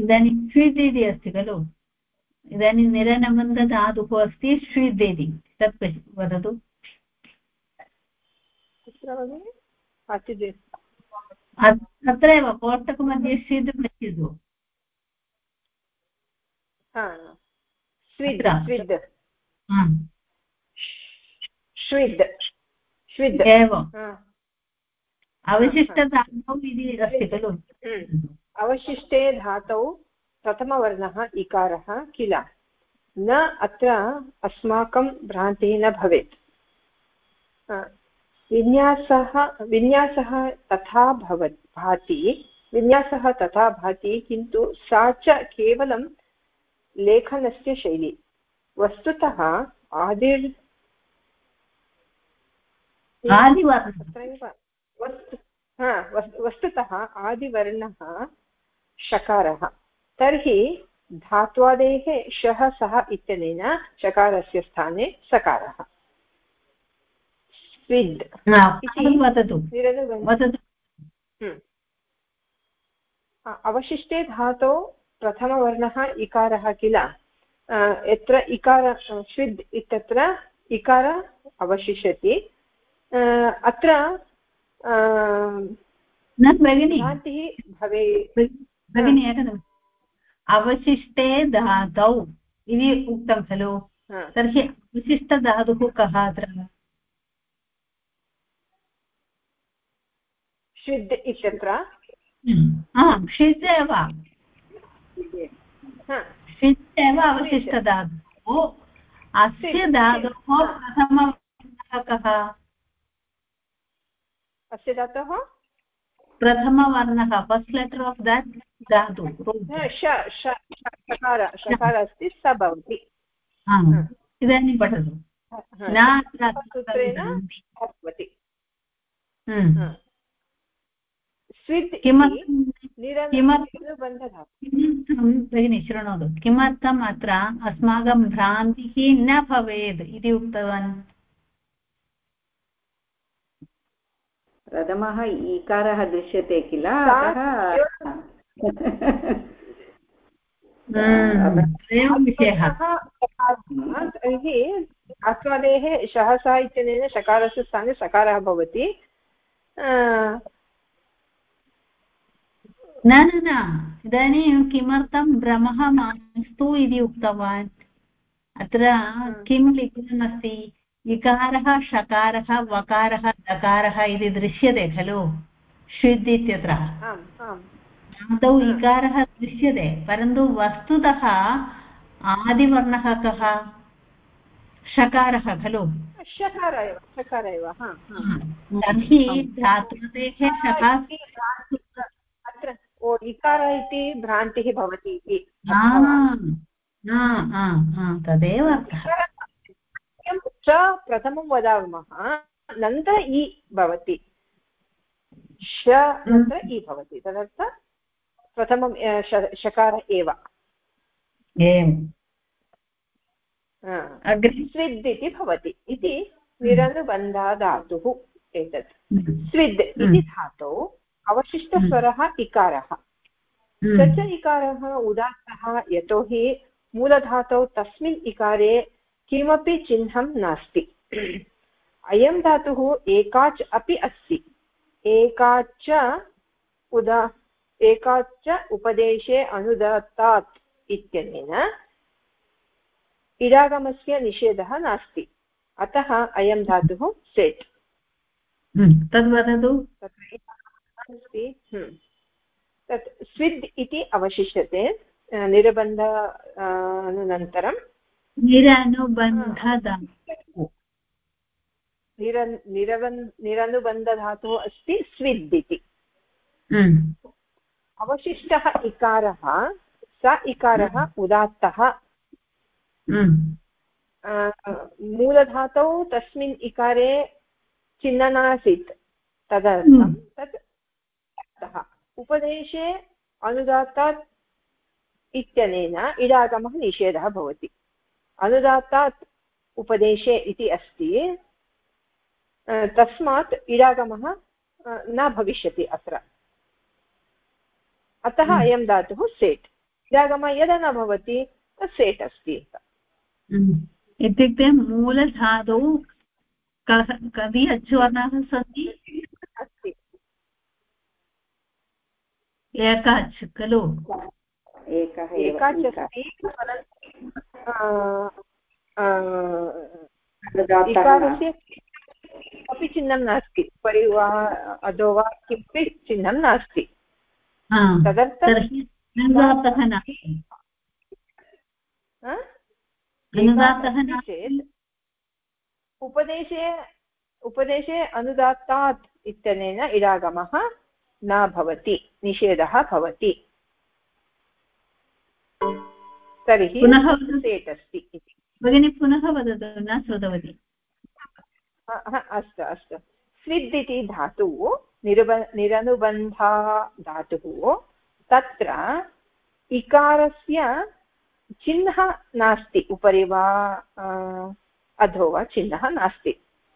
इदानीं स्वीट् इति अस्ति खलु? इदानीं निरनबन्धधातुः अस्ति इति तत् वदतु। अत्रैव कोष्टकमध्ये स्वीट् पश्यतु एवं। अवशिष्टधातौ इति अस्ति खलु। हम्म। अवशिष्टे धातौ प्रथमवर्णः इकारः किल? न अत्र अस्माकं भ्रान्तिः न भवेत्। विन्यासः विन्यासः तथा भवत् भाति। विन्यासः तथा भाति किन्तु सा च केवलं लेखनस्य शैली। वस्तुतः आदिर् आदिवर्णः वस्तुतः आदिवर्णः शकारः। तर्हि धात्वादेः शः सः इत्यनेन शकारस्य स्थाने सकारः। स्विद्। वदतु हम्म। अवशिष्टे धातौ प्रथमवर्णः इकारः किल? यत्र इकार स्विद् इत्यत्र इकार अवशिष्यति। अत्र न भगिनि। भ्रान्तिः भवेत् भगिनि एकनिमिषम् अवशिष्टे धातौ इति उक्तं खलु। तर्हि अवशिष्टधातुः कः अत्र? षिद् इत्यत्र? षिद् एव। षिद् एव अवशिष्टधातुः। अस्य धातोः प्रथमः कः? अस्य धातोः प्रथमवर्णः फस्ट् लेटर् आफ् देट् धातु शकार शकार अस्ति स भवति। इदानीं पठतु। सूत्रेण भवति। किमर्थं भगिनि शृणोतु। किमर्थम् अत्र अस्माकं भ्रान्तिः न भवेत् इति उक्तवान्? प्रथमः ईकारः दृश्यते किल? विषयः। तर्हि आस्वादेः सहसा इत्यनेन शकारस्य स्थाने सकारः भवति। न न न इदानीं किमर्थं भ्रमः मास्तु इति उक्तवान्। अत्र किं लिखितमस्ति? इकारः षकारः वकारः दकारः इति दृश्यते खलु? षिद् इत्यत्र। आदौ इकारः दृश्यते परन्तु वस्तुतः आदिवर्णः कः? षकारः खलु? तर्हि धातुतेः अत्र इकार इति भ्रान्तिः भवति इति। तदेव अर्थः। च प्रथमं वदामः नन्तर इ भवति। श नन्तर इ भवति। तदर्थं प्रथमं शकार एव। स्विद् इति भवति। इति निरनुबन्धाधातुः एतत्। स्विद् इति धातौ अवशिष्टस्वरः इकारः। स च इकारः उदात्तः यतोहि मूलधातौ तस्मिन् इकारे किमपि चिह्नं नास्ति। अयं धातुः एकाच् अपि अस्ति। एकाच् उदा एकाच्च उपदेशे अनुदात्तात् इत्यनेन इडागमस्य निषेधः नास्ति। अतः अयं धातुः सेट्। हम्म, तद् वदतु। अस्ति। हम्म। तत् स्विद् इति अवशिष्यते निरबन्ध अनन्तरं निर निरबन् निरनुबन्धधातुः अस्ति स्विद् इति हम्म। अवशिष्टः इकारः स इकारः हम्म। उदात्तः हम्म। मूलधातौ तस्मिन् इकारे चिह्न नासीत् तदर्थं। तत् उपदेशे अनुदात्तात् इत्यनेन इडागमः निषेधः भवति अनुदात्तात् उपदेशे इति अस्ति तस्मात् इडागमः न भविष्यति अत्र। अतः हम्म। अयं धातुः सेट्। इडागमः यदा न भवति तत् सेट् अस्ति। हम्म। इत्युक्ते मूलधातौ कति अच्वर्णाः सन्ति? अस्ति। एकाच् खलु? एकाच् अस्ति इकारस्य अपि चिह्नं नास्ति उपरि वा अधो वा किमपि चिह्नं नास्ति। तदर्थं चेत् उपदेशे उपदेशे अनुदात्तात् इत्यनेन इडागमः न भवति निषेधः भवति। तर्हि पुनः सेट् अस्ति इति। भगिनि पुनः वदतु न श्रुतवती अस्तु अस्तु। स्विद् इति धातुः निरुब निरनुबन्धा धातुः तत्र इकारस्य चिह्नः नास्ति उपरि वा अधो वा चिह्नः नास्ति।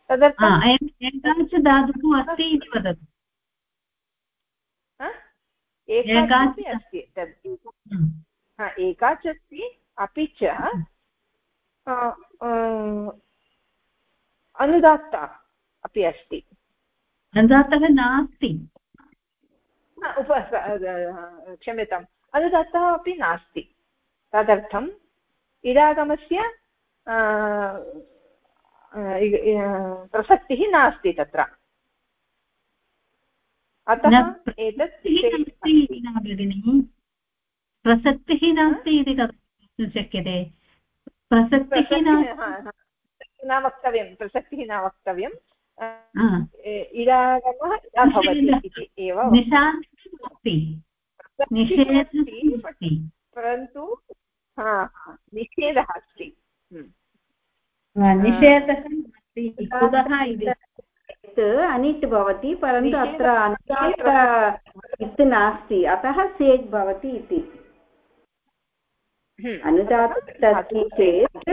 तदर्थम् एकाच धातुः अस्ति इति वदतु। अस्ति तद्। एकाच् अस्ति अपि च अनुदात्ता अपि अस्ति। अनुदात्तः नास्ति। उप क्षम्यताम् अनुदात्तः अपि नास्ति। तदर्थम् इडागमस्य प्रसक्तिः नास्ति तत्र। अतः एतत् भगिनि। प्रसक्तिः नास्ति इति वक्तुं शक्यते प्रसक्तिः न वक्तव्यं प्रसक्तिः न वक्तव्यं इडागमः भवति इति एव परन्तु निषेधः अस्ति। निषेधः अनिट् भवति परन्तु अत्र इत् नास्ति अतः सेट् भवति इति। हम्म। अनुदात् अस्ति चेत्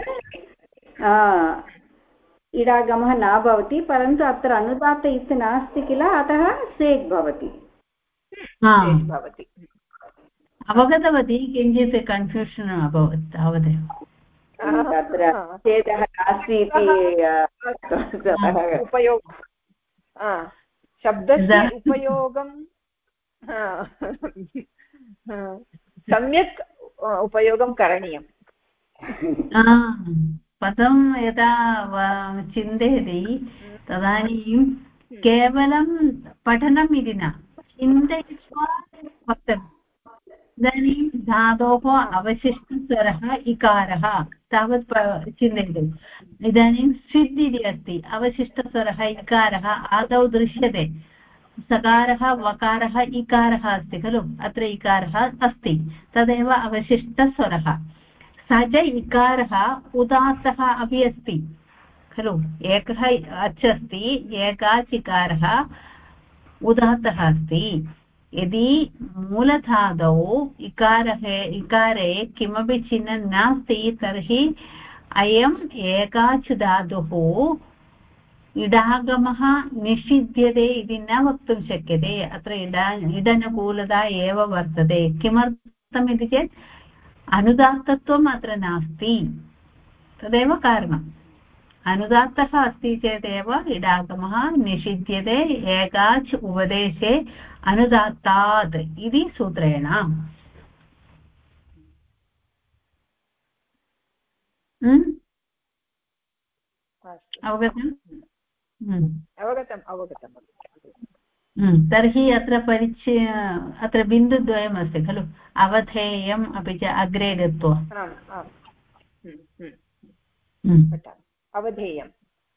इडागमः न भवति परन्तु अत्र अनुदात इत् नास्ति किल अतः सेट् भवति। भवति। अवगतवती किञ्चित् कन्फ्यूषन् अभवत् तावदेव तत्र छेदः नास्ति इति उपयोग शब्दस्य उपयोगं सम्यक् उपयोगं करणीयम्। पदं यदा चिन्तयति, तदानीं केवलं पठनम् इति न, चिन्तयित्वा वक्तव्यम्। इदानीं धातोः अवशिष्टस्वरः, इकारः, तावत् चिन्तयतु। इदानीं स्विद् इति अस्ति, अवशिष्टस्वरः, इकारः, आदौ दृश्यते। सकारः, वकारः इकारः अस्ति खलु? अत्र इकारः अस्ति। तदेव अवशिष्टस्वरः। स च इकारः उदात्तः अपि अस्ति खलु? एकः अच् अस्ति एकाच् इकारः उदात्तः अस्ति। यदि मूलधातौ इकारः इकारे किमपि चिह्नं नास्ति, तर्हि अयम् एकाच् धातुः इडागमः निषिध्यते इति न वक्तुं शक्यते अत्र इडा इडनुकूलता एव वर्तते। किमर्थम् इति चेत् अनुदात्तत्वम् अत्र नास्ति। तदेव कारणम्। अनुदात्तः अस्ति चेदेव इडागमः निषिध्यते एकाच् उपदेशे अनुदात्तात् इति सूत्रेण। अवगतम्? अवगतम् अवगतम् तर्हि अत्र परिचय अत्र बिन्दुद्वयमस्ति खलु अवधेयम् अपि च अग्रे गत्वा अवधेयम्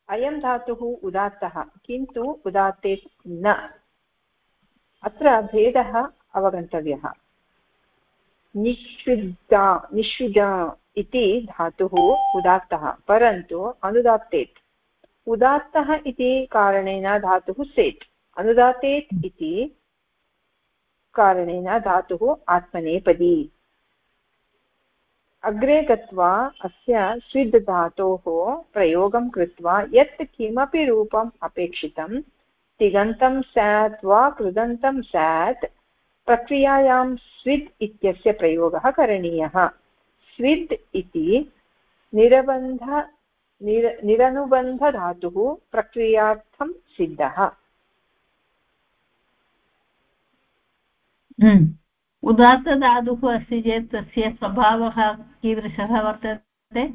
अयं धातुः उदात्तः किन्तु उदात्ते न अत्र भेदः अवगन्तव्यः निष्विदा निष्विदा इति धातुः उदात्तः परन्तु अनुदात्तेत् उदात्तः इति कारणेन धातुः सेट्। अनुदात्तेत् इति कारणेन धातुः आत्मनेपदी। अग्रे गत्वा अस्य स्विद् धातोः प्रयोगं कृत्वा यत् किमपि रूपम् अपेक्षितं तिगन्तं स्यात् वा कृदन्तं स्यात् प्रक्रियायां स्वित् इत्यस्य प्रयोगः करणीयः। स्वित् इति निरबन्ध निर निरनुबन्धधातुः प्रक्रियार्थं सिद्धः हम्म। उदात्तधातुः अस्ति चेत् तस्य स्वभावः कीदृशः वर्तते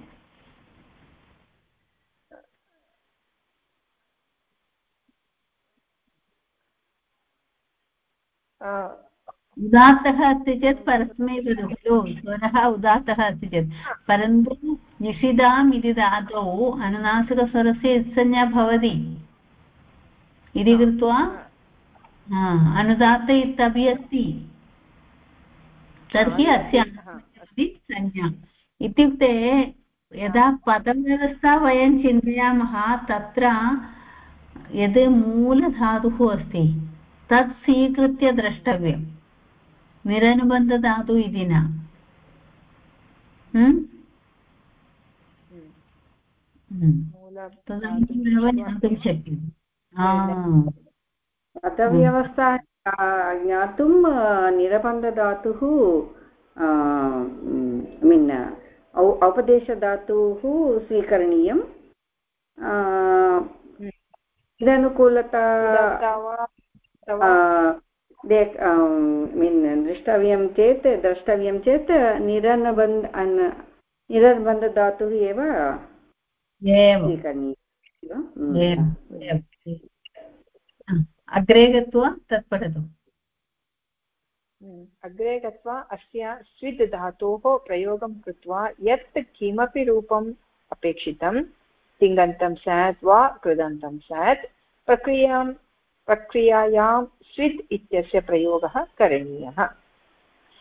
उदात्तः अस्ति चेत् परस्मैपदं खलु स्वरः उदात्तः अस्ति चेत्। परन्तु निषिदाम् इति धातौ अनुनासिकस्वरस्य संज्ञा भवति। इति कृत्वा अनुदात्त इत्यपि अस्ति। तर्हि अस्य संज्ञा इत्युक्ते, यदा पदव्यवस्था वयं चिन्तयामः, तत्र यद् मूलधातुः अस्ति, तत् स्वीकृत्य द्रष्टव्यम्। निरनुबन्धधातु इति न। तदनन्तरमेव ज्ञातुं शक्यते पदव्यवस्था ज्ञातुं निरबन्धधातुः मीन् औपदेशधातुः स्वीकरणीयं निरनुकूलता मीन् द्रष्टव्यं चेत् द्रष्टव्यं चेत् निरनुबन्ध निरनुबन्धधातुः एव अग्रे गत्वा तत् पठतु। अग्रे गत्वा अस्य स्विद् धातोः प्रयोगं कृत्वा यत् किमपि रूपम् अपेक्षितं तिङन्तं स्यात् वा कृदन्तं स्यात् प्रक्रियाँ प्रक्रियायां स्विद् इत्यस्य प्रयोगः करणीयः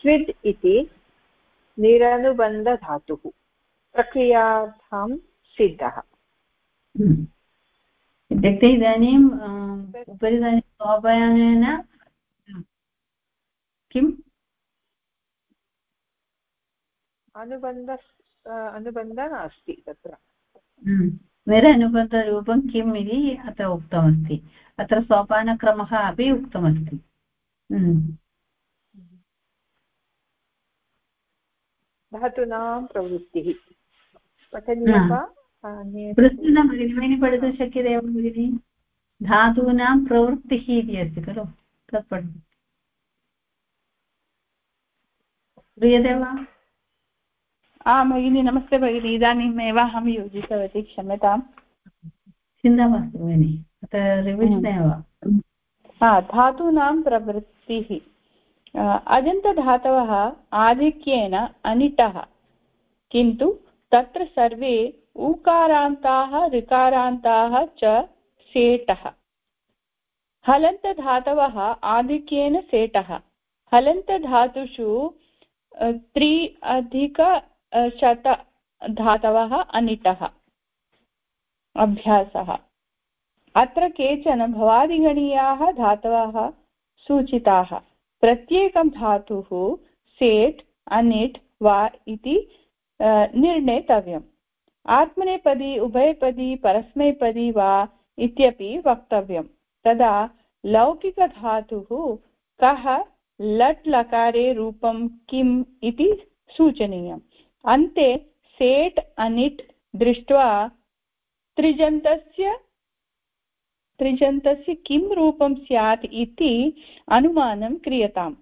स्विद् इति निरनुबन्धधातुः प्रक्रियार्थं सिद्धः। इत्युक्ते इदानीम् उपरि सोपानेन किम् अनुबन्ध अनुबन्धः नास्ति तत्र। निरनुबन्धरूपं किम् इति अत्र उक्तमस्ति अत्र सोपानक्रमः अपि उक्तमस्ति। हम्म। धातूनां प्रवृत्तिः। पठनीयं वा? प्रस्तुतं भगिनि भगिनी पठितुं शक्यते वा भगिनि? धातूनां प्रवृत्तिः इति अस्ति खलु तत् पठतु। श्रूयते वा? आं भगिनि नमस्ते भगिनि इदानीमेव अहं योजितवती क्षम्यताम्। चिन्ता मास्तु भगिनि। रिविशन् एव। हा धातूनां प्रवृत्तिः। अजन्तधातवः आधिक्येन अनिटः। किन्तु तत्र सर्वे ऊकारान्ताः ऋकारान्ताः च सेटः। हलन्तधातवः आधिक्येन सेटः। हलन्तधातुषु त्रि अधिकशत धातवः अनिटः। अभ्यासः। अत्र केचन भवादिगणीयाः धातवः सूचिताः। प्रत्येकं धातुः सेट्, अनिट्, वा इति निर्णेतव्यम्। आत्मनेपदी, उभयपदी, परस्मैपदी वा इत्यपि वक्तव्यं तदा लौकिकधातुः कः लट् लकारे रूपं किम् इति सूचनीयम्। अन्ते सेट्, अनिट् दृष्ट्वा त्रिजन्तस्य त्रिजन्तस्य किं रूपं स्यात् इति अनुमानं क्रियताम्।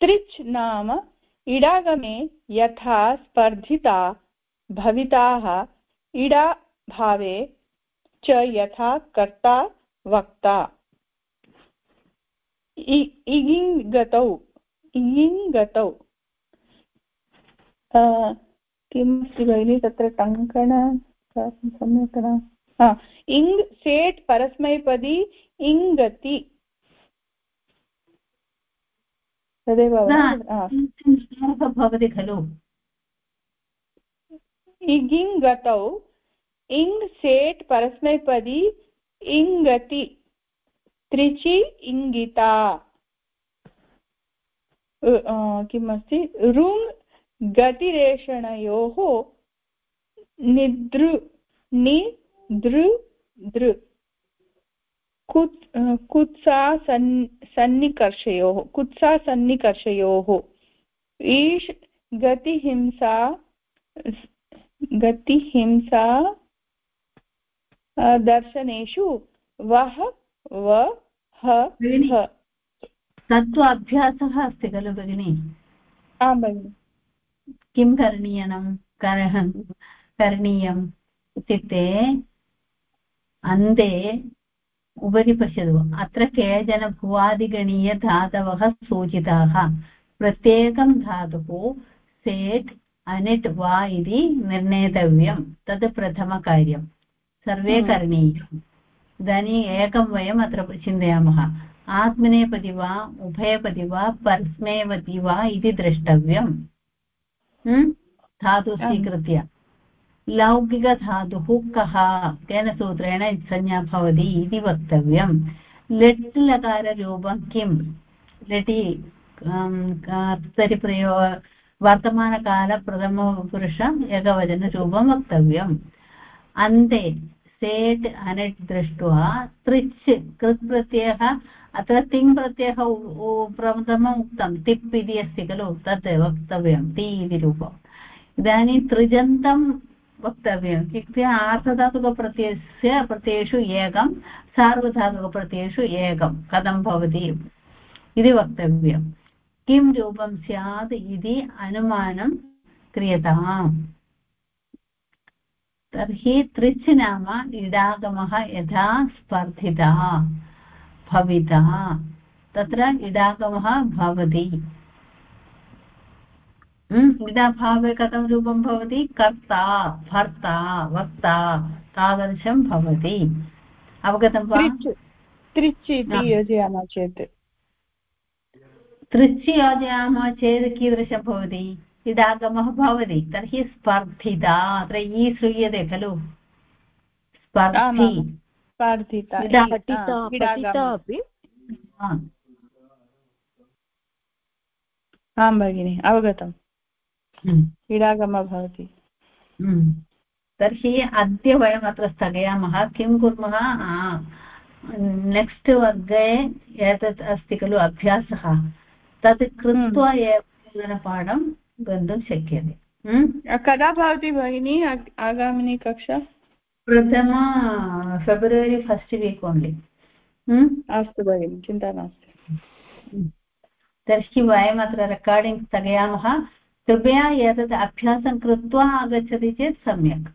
त्रिच् नाम इडागमे यथा स्पर्धिता, भविताः इडाभावे च यथा कर्ता, वक्ता। इगिङ्गतौ इगिङ्गतौ। किमस्ति भगिनि, तत्र टङ्कण सम्यक् इङ् सेट् परस्मैपदी इङ्गति तदेव भवति खलु। इगिङ्गतौ इङ् सेट् परस्मैपदी इङ्गति त्रिचि इङ्गिता किम् अस्ति रुङ् गतिरेषणयोः निदृ नि दृ दृ कुत् कुत्सा सन् सन्निकर्षयोः कुत्सा सन्निकर्षयोः ईश् गतिहिंसा गतिहिंसा दर्शनेषु वः व ह तत्तु अभ्यासः अस्ति खलु भगिनि आं भगिनि किं करणीयं करणीयम् इत्युक्ते अन्ते उपरि पश्यतु अत्र केचन भुवादिगणीयधातवः सूचिताः। प्रत्येकं धातुः सेट् अनिट् वा इति निर्णेतव्यं तद् प्रथमकार्यं सर्वे हम्म। करणीयम्। इदानीम् एकं वयम् अत्र चिन्तयामः। आत्मनेपदि वा उभयपदि वा परस्मैपदि वा इति द्रष्टव्यं हम्म? धातु स्वीकृत्य। लौकिकधातुः कः केन सूत्रेण संज्ञा भवति इति वक्तव्यं लट् लकाररूपं किं लटि कर्तरिप्रयो, वर्तमानकालप्रथमपुरुष एकवचनरूपं वक्तव्यम्। अन्ते, सेट् अनेट् दृष्ट्वा तृच् कृत् प्रत्ययः, अत्र तिङ् प्रत्ययः प्रथमम् उक्तं, तिप् इति अस्ति खलु, तत् वक्तव्यं, ति इति रूपम्। इदानीं त्रिजन्तं वक्तव्यम् इत्युक्ते आर्धधातुकप्रत्ययस्य प्रत्ययेषु एकं, सार्वधातुकप्रत्ययेषु एकं, कथं भवति इति वक्तव्यं। किं रूपं स्यात् इति अनुमानं क्रियताम्। तर्हि तृच् नाम इडागमः यथा स्पर्धिता, भविता, तत्र इडागमः भवति। इडाभावे कथं रूपं भवति कर्ता भर्ता वक्ता तादृशं भवति अवगतं वा त्रिच् इति योजयामः चेत् तृच् योजयामः चेत् कीदृशं भवति इडागमः भवति तर्हि स्पर्धिता अत्र ई श्रूयते खलु स्पर्धि आं भगिनि अवगतम् हम्म। इडागमः भवति। हम्म। तर्हि अद्य वयम् अत्र स्थगयामः। किं कुर्मः? नेक्स्ट् वर्गे एतत् अस्ति खलु अभ्यासः। तत् कृत्वा हम्म। एव पाठं गन्तुं शक्यते। कदा भवति भगिनी आगामिनी कक्षा प्रथम फेब्रवरि फस्ट् वीक् ओन्लि अस्तु भगिनि चिन्ता नास्ति। तर्हि वयम् अत्र रेकार्डिङ्ग् स्थगयामः। कृपया एतत् अभ्यासं कृत्वा आगच्छति चेत् सम्यक्।